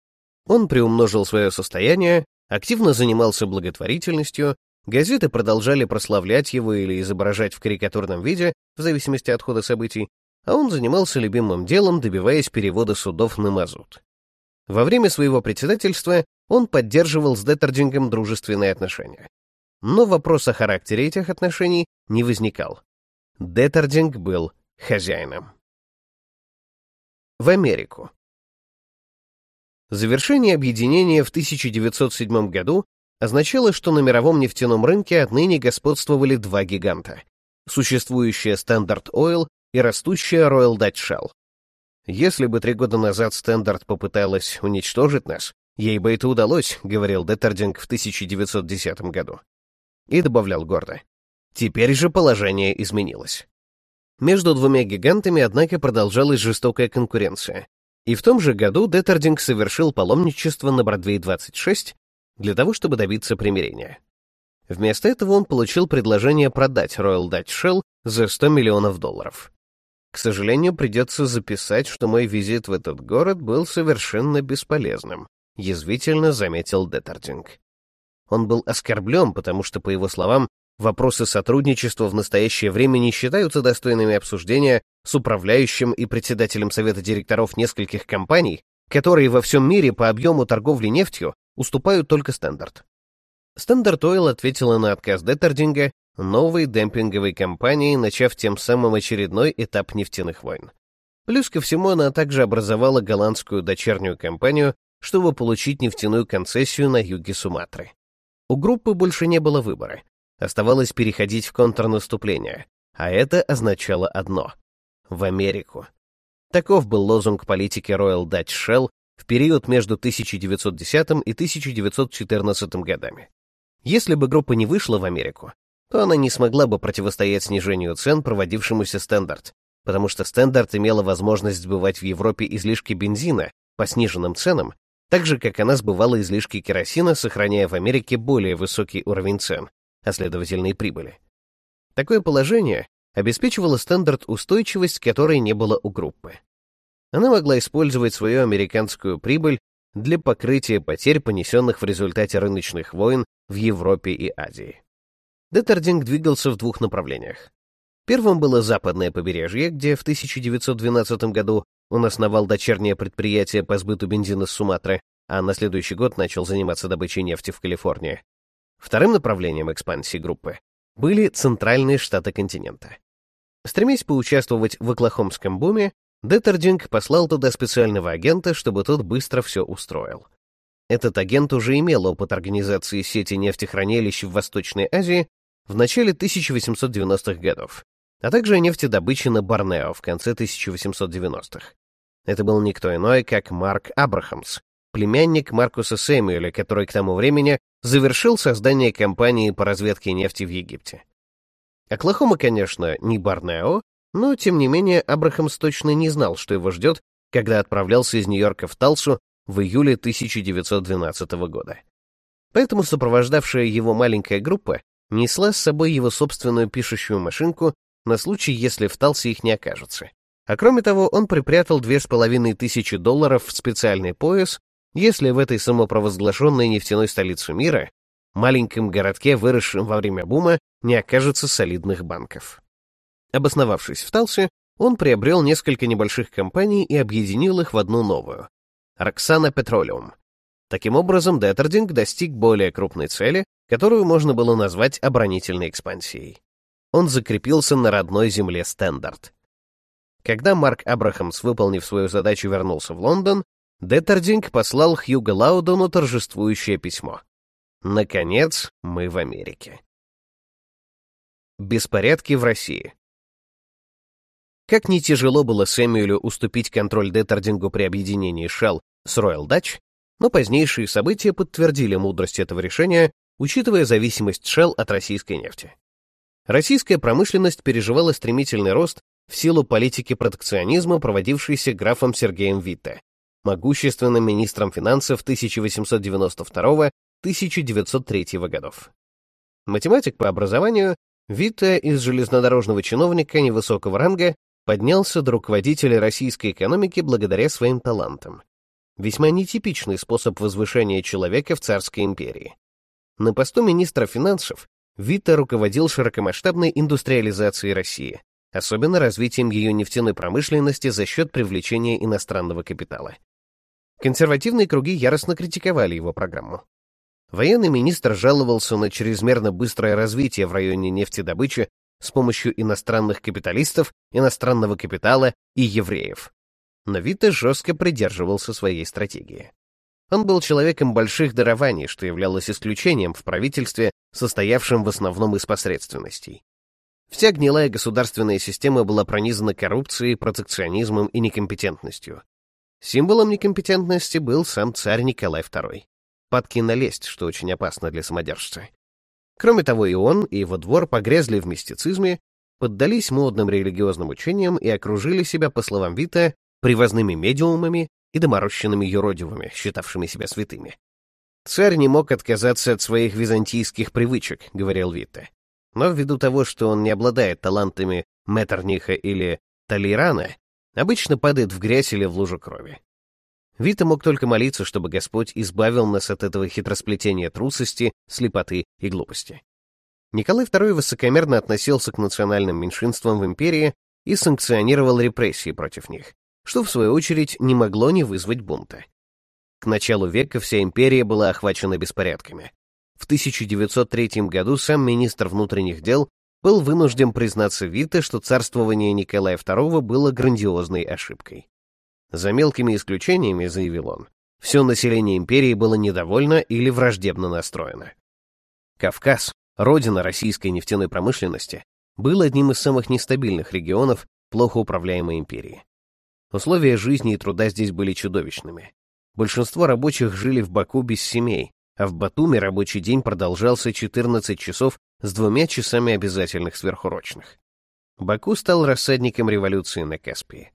Он приумножил свое состояние, активно занимался благотворительностью, газеты продолжали прославлять его или изображать в карикатурном виде, в зависимости от хода событий, а он занимался любимым делом, добиваясь перевода судов на мазут. Во время своего председательства он поддерживал с Деттердингом дружественные отношения. Но вопрос о характере этих отношений не возникал. Деттердинг был хозяином. В Америку. Завершение объединения в 1907 году означало, что на мировом нефтяном рынке отныне господствовали два гиганта — существующая Standard Oil и растущая Royal Dutch Shell. Если бы три года назад Standard попыталась уничтожить нас, ей бы это удалось, говорил Деттердинг в 1910 году. И добавлял гордо. Теперь же положение изменилось. Между двумя гигантами, однако, продолжалась жестокая конкуренция. И в том же году Деттердинг совершил паломничество на Бродвей-26 для того, чтобы добиться примирения. Вместо этого он получил предложение продать Royal Dutch Shell за 100 миллионов долларов. К сожалению, придется записать, что мой визит в этот город был совершенно бесполезным, язвительно заметил Детердинг. Он был оскорблен, потому что, по его словам, Вопросы сотрудничества в настоящее время не считаются достойными обсуждения с управляющим и председателем совета директоров нескольких компаний, которые во всем мире по объему торговли нефтью уступают только Стандарт. Стандарт Ойл ответила на отказ Детердинга новой демпинговой компанией, начав тем самым очередной этап нефтяных войн. Плюс ко всему она также образовала голландскую дочернюю компанию, чтобы получить нефтяную концессию на юге Суматры. У группы больше не было выбора. Оставалось переходить в контрнаступление, а это означало одно — в Америку. Таков был лозунг политики Royal Dutch Shell в период между 1910 и 1914 годами. Если бы группа не вышла в Америку, то она не смогла бы противостоять снижению цен, проводившемуся Стандарт, потому что Стандарт имела возможность сбывать в Европе излишки бензина по сниженным ценам, так же, как она сбывала излишки керосина, сохраняя в Америке более высокий уровень цен, а следовательно и прибыли. Такое положение обеспечивало стандарт устойчивость, которой не было у группы. Она могла использовать свою американскую прибыль для покрытия потерь, понесенных в результате рыночных войн в Европе и Азии. Деттердинг двигался в двух направлениях. Первым было западное побережье, где в 1912 году он основал дочернее предприятие по сбыту бензина с Суматры, а на следующий год начал заниматься добычей нефти в Калифорнии. Вторым направлением экспансии группы были центральные штаты континента. Стремясь поучаствовать в Оклахомском буме, Деттердинг послал туда специального агента, чтобы тот быстро все устроил. Этот агент уже имел опыт организации сети нефтехранилищ в Восточной Азии в начале 1890-х годов, а также нефтедобычи на Борнео в конце 1890-х. Это был никто иной, как Марк Абрахамс, племянник Маркуса Сэмюэля, который к тому времени завершил создание компании по разведке нефти в Египте. Оклахома, конечно, не Борнео, но, тем не менее, Абрахамс точно не знал, что его ждет, когда отправлялся из Нью-Йорка в Талсу в июле 1912 года. Поэтому сопровождавшая его маленькая группа несла с собой его собственную пишущую машинку на случай, если в Талсе их не окажется. А кроме того, он припрятал две с половиной тысячи долларов в специальный пояс, если в этой самопровозглашенной нефтяной столице мира, маленьком городке, выросшем во время бума, не окажется солидных банков. Обосновавшись в Талсе, он приобрел несколько небольших компаний и объединил их в одну новую — Роксана Петролиум. Таким образом, Деттердинг достиг более крупной цели, которую можно было назвать оборонительной экспансией. Он закрепился на родной земле Стендарт. Когда Марк Абрахамс, выполнив свою задачу, вернулся в Лондон, Деттердинг послал Хьюго Лаудону торжествующее письмо. Наконец, мы в Америке. Беспорядки в России. Как не тяжело было Сэмюэлю уступить контроль Деттердингу при объединении Shell с Royal Dutch, но позднейшие события подтвердили мудрость этого решения, учитывая зависимость Shell от российской нефти. Российская промышленность переживала стремительный рост в силу политики протекционизма, проводившейся графом Сергеем Витте, могущественным министром финансов 1892-1903 годов. Математик по образованию, Витте из железнодорожного чиновника невысокого ранга поднялся до руководителя российской экономики благодаря своим талантам. Весьма нетипичный способ возвышения человека в царской империи. На посту министра финансов Витте руководил широкомасштабной индустриализацией России, особенно развитием ее нефтяной промышленности за счет привлечения иностранного капитала. Консервативные круги яростно критиковали его программу. Военный министр жаловался на чрезмерно быстрое развитие в районе нефтедобычи с помощью иностранных капиталистов, иностранного капитала и евреев. Но Витте жестко придерживался своей стратегии. Он был человеком больших дарований, что являлось исключением в правительстве, состоявшем в основном из посредственностей. Вся гнилая государственная система была пронизана коррупцией, протекционизмом и некомпетентностью. Символом некомпетентности был сам царь Николай II. Падки лесть, что очень опасно для самодержца. Кроме того, и он, и его двор погрязли в мистицизме, поддались модным религиозным учениям и окружили себя, по словам Вита, привозными медиумами и доморощенными юродивыми, считавшими себя святыми. «Царь не мог отказаться от своих византийских привычек», — говорил Витте. Но ввиду того, что он не обладает талантами Меттерниха или Талирана, обычно падает в грязь или в лужу крови. Вита мог только молиться, чтобы Господь избавил нас от этого хитросплетения трусости, слепоты и глупости. Николай II высокомерно относился к национальным меньшинствам в империи и санкционировал репрессии против них, что, в свою очередь, не могло не вызвать бунта. К началу века вся империя была охвачена беспорядками. В 1903 году сам министр внутренних дел был вынужден признаться Вите, что царствование Николая II было грандиозной ошибкой. За мелкими исключениями, заявил он, все население империи было недовольно или враждебно настроено. Кавказ, родина российской нефтяной промышленности, был одним из самых нестабильных регионов плохо управляемой империи. Условия жизни и труда здесь были чудовищными. Большинство рабочих жили в Баку без семей, а в Батуми рабочий день продолжался 14 часов с двумя часами обязательных сверхурочных. Баку стал рассадником революции на Каспии.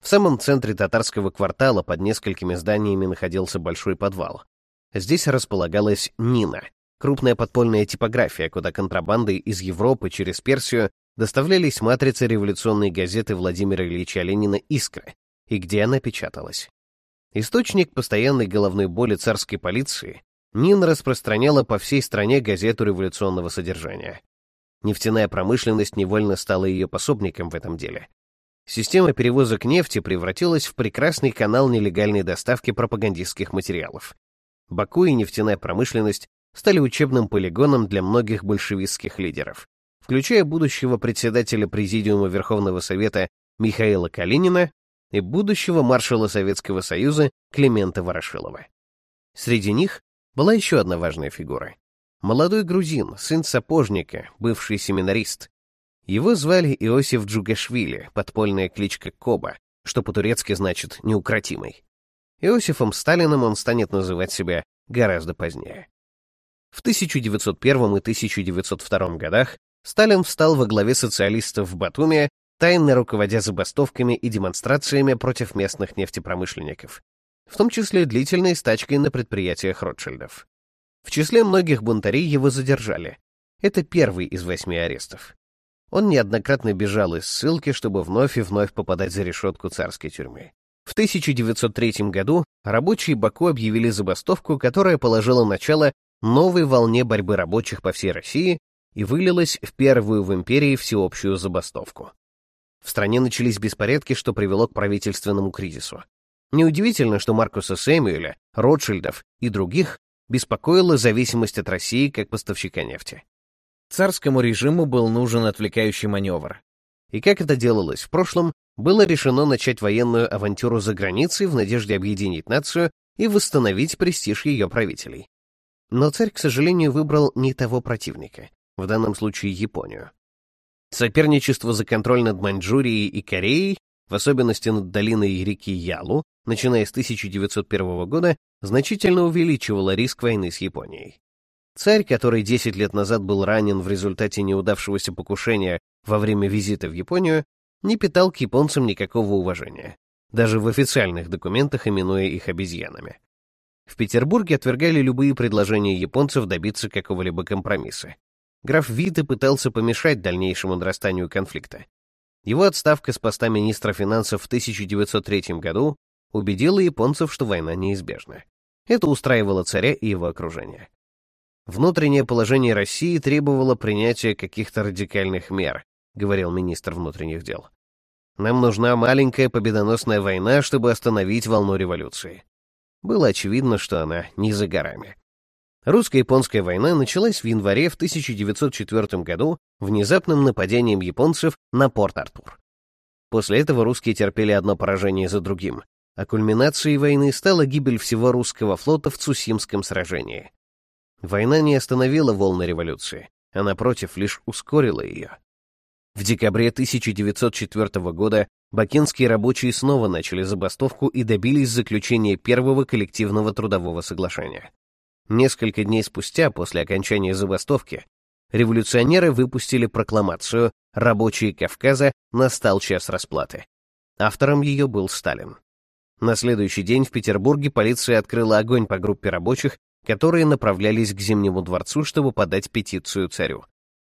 В самом центре татарского квартала под несколькими зданиями находился большой подвал. Здесь располагалась Нина, крупная подпольная типография, куда контрабандой из Европы через Персию доставлялись матрицы революционной газеты Владимира Ильича Ленина «Искра», и где она печаталась. Источник постоянной головной боли царской полиции Нин распространяла по всей стране газету революционного содержания. Нефтяная промышленность невольно стала ее пособником в этом деле. Система перевозок нефти превратилась в прекрасный канал нелегальной доставки пропагандистских материалов. Баку и нефтяная промышленность стали учебным полигоном для многих большевистских лидеров, включая будущего председателя Президиума Верховного Совета Михаила Калинина и будущего маршала Советского Союза Климента Ворошилова. Среди них была еще одна важная фигура. Молодой грузин, сын сапожника, бывший семинарист, его звали Иосиф Джугашвили, подпольная кличка Коба, что по-турецки значит «неукротимый». Иосифом Сталиным он станет называть себя гораздо позднее. В 1901 и 1902 годах Сталин встал во главе социалистов в Батуми, тайно руководя забастовками и демонстрациями против местных нефтепромышленников, в том числе длительной стачкой на предприятиях Ротшильдов. В числе многих бунтарей его задержали. Это первый из восьми арестов. Он неоднократно бежал из ссылки, чтобы вновь и вновь попадать за решетку царской тюрьмы. В 1903 году рабочие Баку объявили забастовку, которая положила начало новой волне борьбы рабочих по всей России и вылилась в первую в империи всеобщую забастовку. В стране начались беспорядки, что привело к правительственному кризису. Неудивительно, что Маркуса Сэмюэля, Ротшильдов и других беспокоила зависимость от России как поставщика нефти. Царскому режиму был нужен отвлекающий маневр. И как это делалось в прошлом, было решено начать военную авантюру за границей в надежде объединить нацию и восстановить престиж ее правителей. Но царь, к сожалению, выбрал не того противника, в данном случае Японию. Соперничество за контроль над Маньчжурией и Кореей, в особенности над долиной реки Ялу, начиная с 1901 года, значительно увеличивало риск войны с Японией. Царь, который 10 лет назад был ранен в результате неудавшегося покушения во время визита в Японию, не питал к японцам никакого уважения, даже в официальных документах именуя их обезьянами. В Петербурге отвергали любые предложения японцев добиться какого-либо компромисса. Граф Вита пытался помешать дальнейшему нарастанию конфликта. Его отставка с поста министра финансов в 1903 году убедила японцев, что война неизбежна. Это устраивало царя и его окружение. Внутреннее положение России требовало принятия каких-то радикальных мер, говорил министр внутренних дел. Нам нужна маленькая победоносная война, чтобы остановить волну революции. Было очевидно, что она не за горами. Русско-японская война началась в январе в 1904 году внезапным нападением японцев на Порт-Артур. После этого русские терпели одно поражение за другим, а кульминацией войны стала гибель всего русского флота в Цусимском сражении. Война не остановила волны революции, а напротив лишь ускорила ее. В декабре 1904 года бакинские рабочие снова начали забастовку и добились заключения первого коллективного трудового соглашения. Несколько дней спустя, после окончания забастовки, революционеры выпустили прокламацию «Рабочие Кавказа. Настал час расплаты». Автором ее был Сталин. На следующий день в Петербурге полиция открыла огонь по группе рабочих, которые направлялись к Зимнему дворцу, чтобы подать петицию царю.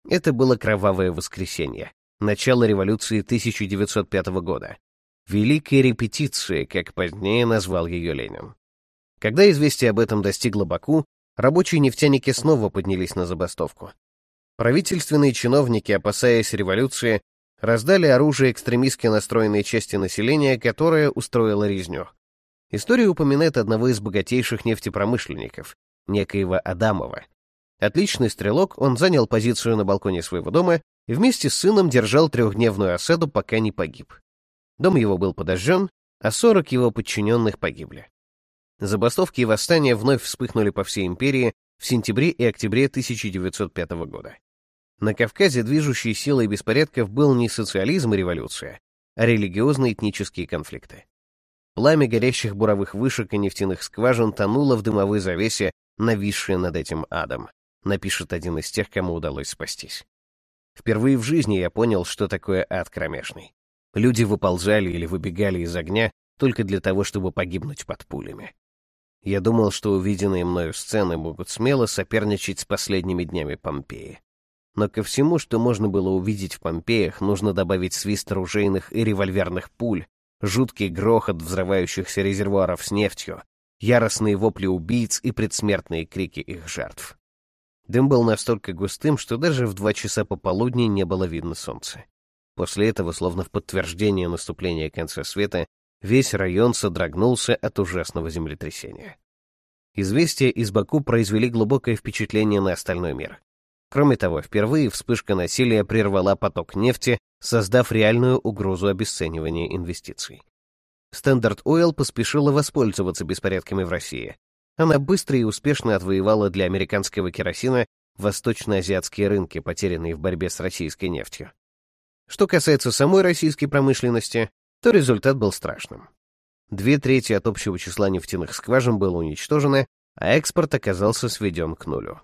Это было кровавое воскресенье, начало революции 1905 года. Великая репетиция, как позднее назвал ее Ленин. Когда известие об этом достигло Баку, рабочие нефтяники снова поднялись на забастовку. Правительственные чиновники, опасаясь революции, раздали оружие экстремистски настроенной части населения, которая устроила резню. История упоминает одного из богатейших нефтепромышленников, некоего Адамова. Отличный стрелок, он занял позицию на балконе своего дома и вместе с сыном держал трехдневную осаду, пока не погиб. Дом его был подожжен, а 40 его подчиненных погибли. Забастовки и восстания вновь вспыхнули по всей империи в сентябре и октябре 1905 года. На Кавказе движущей силой беспорядков был не социализм и революция, а религиозно-этнические конфликты. Пламя горящих буровых вышек и нефтяных скважин тонуло в дымовой завесе, нависшее над этим адом, напишет один из тех, кому удалось спастись. Впервые в жизни я понял, что такое ад кромешный. Люди выползали или выбегали из огня только для того, чтобы погибнуть под пулями. Я думал, что увиденные мною сцены могут смело соперничать с последними днями Помпеи. Но ко всему, что можно было увидеть в Помпеях, нужно добавить свист оружейных и револьверных пуль, жуткий грохот взрывающихся резервуаров с нефтью, яростные вопли убийц и предсмертные крики их жертв. Дым был настолько густым, что даже в два часа пополудни не было видно солнца. После этого, словно в подтверждение наступления конца света, весь район содрогнулся от ужасного землетрясения. Известия из Баку произвели глубокое впечатление на остальной мир. Кроме того, впервые вспышка насилия прервала поток нефти, создав реальную угрозу обесценивания инвестиций. Standard Oil поспешила воспользоваться беспорядками в России. Она быстро и успешно отвоевала для американского керосина восточноазиатские рынки, потерянные в борьбе с российской нефтью. Что касается самой российской промышленности, то результат был страшным. Две трети от общего числа нефтяных скважин было уничтожено, а экспорт оказался сведен к нулю.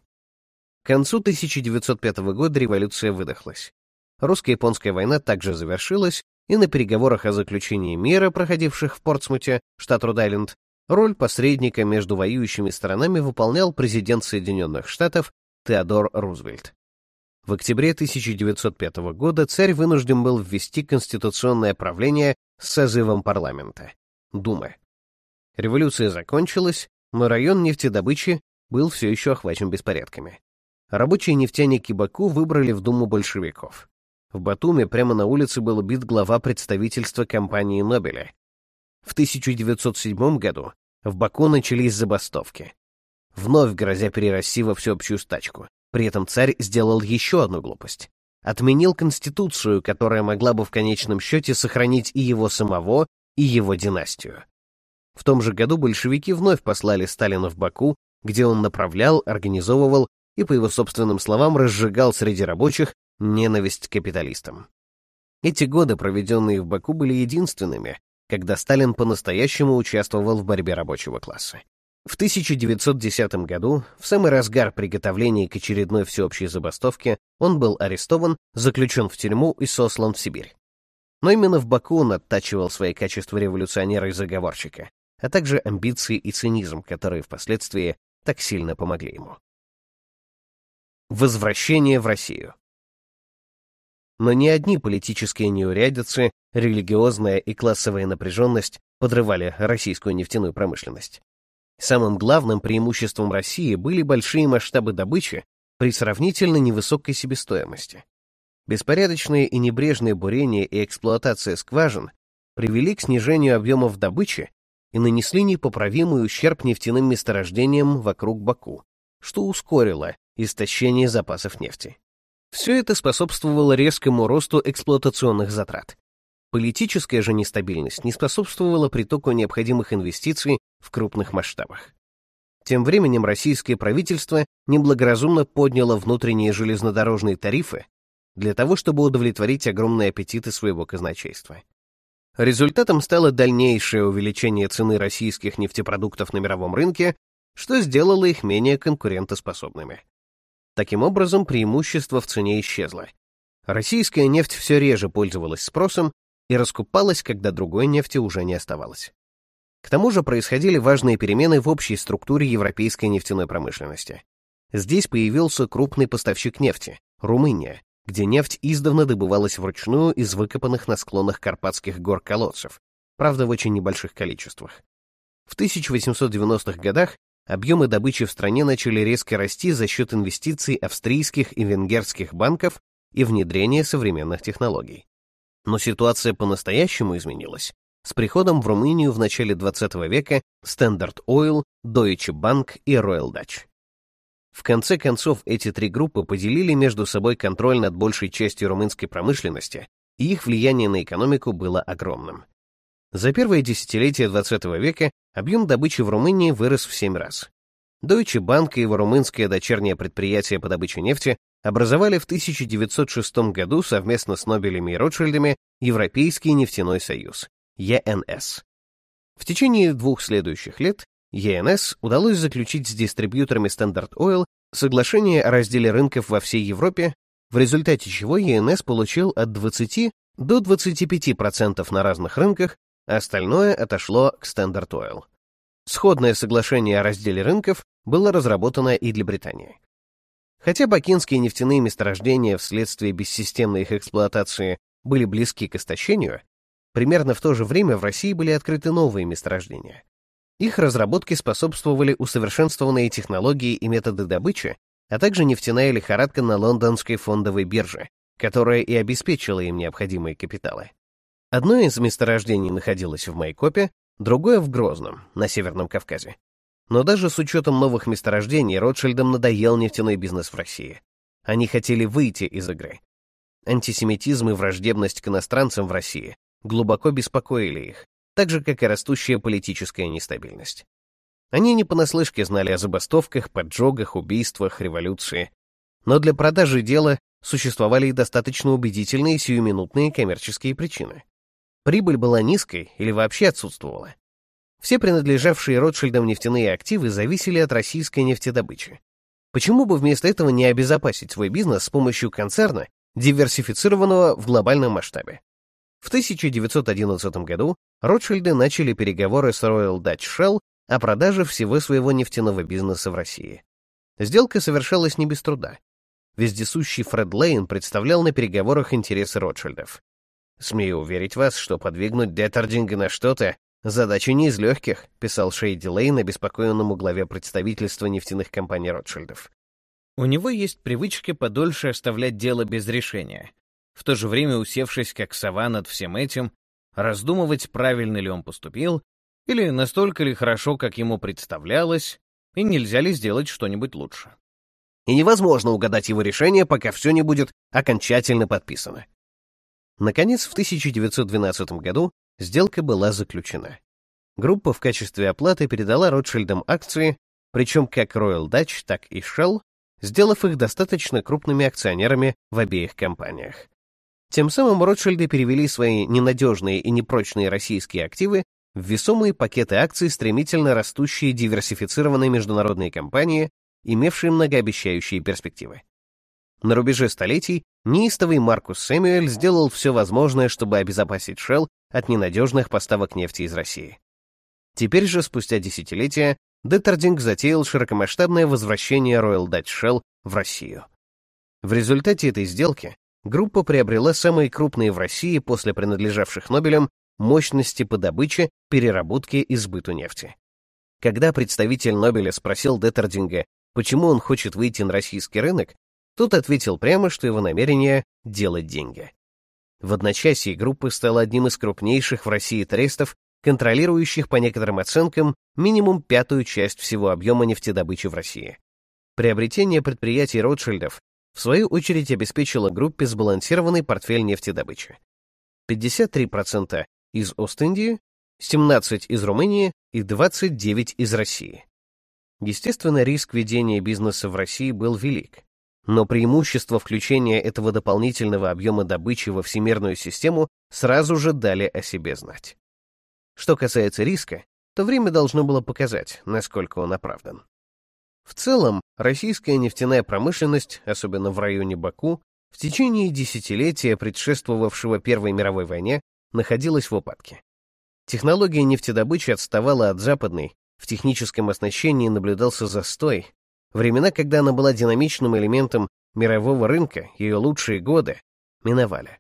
К концу 1905 года революция выдохлась. Русско-японская война также завершилась, и на переговорах о заключении мира, проходивших в Портсмуте, штат Род-Айленд, роль посредника между воюющими сторонами выполнял президент Соединенных Штатов Теодор Рузвельт. В октябре 1905 года царь вынужден был ввести конституционное правление с созывом парламента — Думы. Революция закончилась, но район нефтедобычи был все еще охвачен беспорядками. Рабочие нефтяники Баку выбрали в Думу большевиков. В Батуме прямо на улице был убит глава представительства компании Нобеля. В 1907 году в Баку начались забастовки. Вновь грозя перерасти во всеобщую стачку. При этом царь сделал еще одну глупость. Отменил конституцию, которая могла бы в конечном счете сохранить и его самого, и его династию. В том же году большевики вновь послали Сталина в Баку, где он направлял, организовывал и, по его собственным словам, разжигал среди рабочих ненависть к капиталистам. Эти годы, проведенные в Баку, были единственными, когда Сталин по-настоящему участвовал в борьбе рабочего класса. В 1910 году, в самый разгар приготовлений к очередной всеобщей забастовке, он был арестован, заключен в тюрьму и сослан в Сибирь. Но именно в Баку он оттачивал свои качества революционера и заговорщика, а также амбиции и цинизм, которые впоследствии так сильно помогли ему. Возвращение в Россию Но ни одни политические неурядицы, религиозная и классовая напряженность подрывали российскую нефтяную промышленность. Самым главным преимуществом России были большие масштабы добычи при сравнительно невысокой себестоимости. Беспорядочные и небрежные бурения и эксплуатация скважин привели к снижению объемов добычи и нанесли непоправимый ущерб нефтяным месторождениям вокруг Баку, что ускорило истощение запасов нефти. Все это способствовало резкому росту эксплуатационных затрат. Политическая же нестабильность не способствовала притоку необходимых инвестиций в крупных масштабах. Тем временем российское правительство неблагоразумно подняло внутренние железнодорожные тарифы для того, чтобы удовлетворить огромные аппетиты своего казначейства. Результатом стало дальнейшее увеличение цены российских нефтепродуктов на мировом рынке, что сделало их менее конкурентоспособными. Таким образом, преимущество в цене исчезло. Российская нефть все реже пользовалась спросом, и раскупалась, когда другой нефти уже не оставалось. К тому же происходили важные перемены в общей структуре европейской нефтяной промышленности. Здесь появился крупный поставщик нефти — Румыния, где нефть издавна добывалась вручную из выкопанных на склонах Карпатских гор колодцев, правда в очень небольших количествах. В 1890-х годах объемы добычи в стране начали резко расти за счет инвестиций австрийских и венгерских банков и внедрения современных технологий. Но ситуация по-настоящему изменилась. С приходом в Румынию в начале 20 века Standard Oil, Deutsche Bank и Royal Dutch. В конце концов, эти три группы поделили между собой контроль над большей частью румынской промышленности, и их влияние на экономику было огромным. За первое десятилетие 20 века объем добычи в Румынии вырос в 7 раз. Deutsche Bank и его румынское дочернее предприятие по добыче нефти образовали в 1906 году совместно с Нобелями и Ротшильдами Европейский нефтяной союз, ЕНС. В течение двух следующих лет ЕНС удалось заключить с дистрибьюторами Standard Oil соглашение о разделе рынков во всей Европе, в результате чего ЕНС получил от 20 до 25% на разных рынках, а остальное отошло к Standard Oil. Сходное соглашение о разделе рынков было разработано и для Британии. Хотя бакинские нефтяные месторождения вследствие бессистемной их эксплуатации были близки к истощению, примерно в то же время в России были открыты новые месторождения. Их разработке способствовали усовершенствованные технологии и методы добычи, а также нефтяная лихорадка на лондонской фондовой бирже, которая и обеспечила им необходимые капиталы. Одно из месторождений находилось в Майкопе, другое — в Грозном, на Северном Кавказе. Но даже с учетом новых месторождений Ротшильдам надоел нефтяной бизнес в России. Они хотели выйти из игры. Антисемитизм и враждебность к иностранцам в России глубоко беспокоили их, так же, как и растущая политическая нестабильность. Они не понаслышке знали о забастовках, поджогах, убийствах, революции. Но для продажи дела существовали и достаточно убедительные сиюминутные коммерческие причины. Прибыль была низкой или вообще отсутствовала. Все принадлежавшие Ротшильдам нефтяные активы зависели от российской нефтедобычи. Почему бы вместо этого не обезопасить свой бизнес с помощью концерна, диверсифицированного в глобальном масштабе? В 1911 году Ротшильды начали переговоры с Royal Dutch Shell о продаже всего своего нефтяного бизнеса в России. Сделка совершалась не без труда. Вездесущий Фред Лейн представлял на переговорах интересы Ротшильдов. «Смею уверить вас, что подвигнуть Деттердинга на что-то — задача не из легких», писал Шейди Лейн обеспокоенному главе представительства нефтяных компаний Ротшильдов. У него есть привычка подольше оставлять дело без решения, в то же время усевшись как сова над всем этим, раздумывать, правильно ли он поступил, или настолько ли хорошо, как ему представлялось, и нельзя ли сделать что-нибудь лучше. И невозможно угадать его решение, пока все не будет окончательно подписано. Наконец, в 1912 году сделка была заключена. Группа в качестве оплаты передала Ротшильдам акции, причем как Royal Dutch, так и Shell, сделав их достаточно крупными акционерами в обеих компаниях. Тем самым Ротшильды перевели свои ненадежные и непрочные российские активы в весомые пакеты акций стремительно растущие диверсифицированные международные компании, имевшие многообещающие перспективы. На рубеже столетий неистовый Маркус Сэмюэль сделал все возможное, чтобы обезопасить Shell от ненадежных поставок нефти из России. Теперь же, спустя десятилетия, Деттердинг затеял широкомасштабное возвращение Royal Dutch Shell в Россию. В результате этой сделки группа приобрела самые крупные в России после принадлежавших Нобелем мощности по добыче, переработке и сбыту нефти. Когда представитель Нобеля спросил Деттердинга, почему он хочет выйти на российский рынок, тот ответил прямо, что его намерение — делать деньги. В одночасье группа стала одним из крупнейших в России трестов, контролирующих, по некоторым оценкам, минимум пятую часть всего объема нефтедобычи в России. Приобретение предприятий Ротшильдов в свою очередь обеспечило группе сбалансированный портфель нефтедобычи. 53% из Ост-Индии, 17 из Румынии и 29 из России. Естественно, риск ведения бизнеса в России был велик, но преимущество включения этого дополнительного объема добычи во всемирную систему сразу же дали о себе знать. Что касается риска, то время должно было показать, насколько он оправдан. В целом, российская нефтяная промышленность, особенно в районе Баку, в течение десятилетия, предшествовавшего Первой мировой войне, находилась в упадке. Технология нефтедобычи отставала от западной, в техническом оснащении наблюдался застой. Времена, когда она была динамичным элементом мирового рынка, ее лучшие годы, миновали.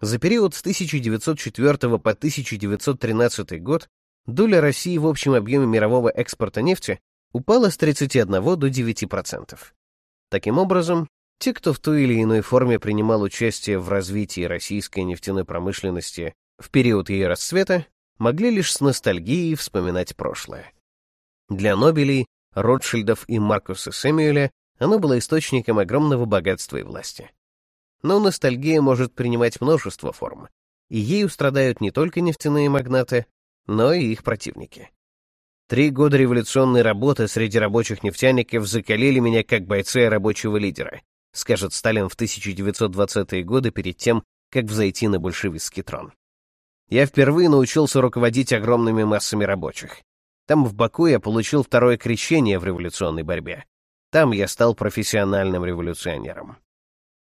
За период с 1904 по 1913 год доля России в общем объеме мирового экспорта нефти упала с 31 до 9%. Таким образом, те, кто в той или иной форме принимал участие в развитии российской нефтяной промышленности в период ее расцвета, могли лишь с ностальгией вспоминать прошлое. Для Нобелей, Ротшильдов и Маркуса Сэмюэля оно было источником огромного богатства и власти. Но ностальгия может принимать множество форм, и ею страдают не только нефтяные магнаты, но и их противники. Три года революционной работы среди рабочих нефтяников закалили меня как бойца и рабочего лидера, скажет Сталин в 1920-е годы перед тем, как взойти на большевистский трон. Я впервые научился руководить огромными массами рабочих. Там, в Баку, я получил второе крещение в революционной борьбе. Там я стал профессиональным революционером.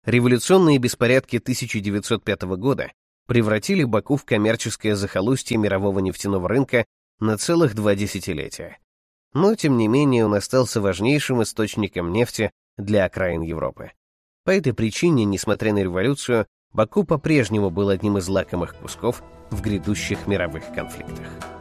Революционные беспорядки 1905 года превратили Баку в коммерческое захолустье мирового нефтяного рынка на целых два десятилетия. Но, тем не менее, он остался важнейшим источником нефти для окраин Европы. По этой причине, несмотря на революцию, Баку по-прежнему был одним из лакомых кусков в грядущих мировых конфликтах.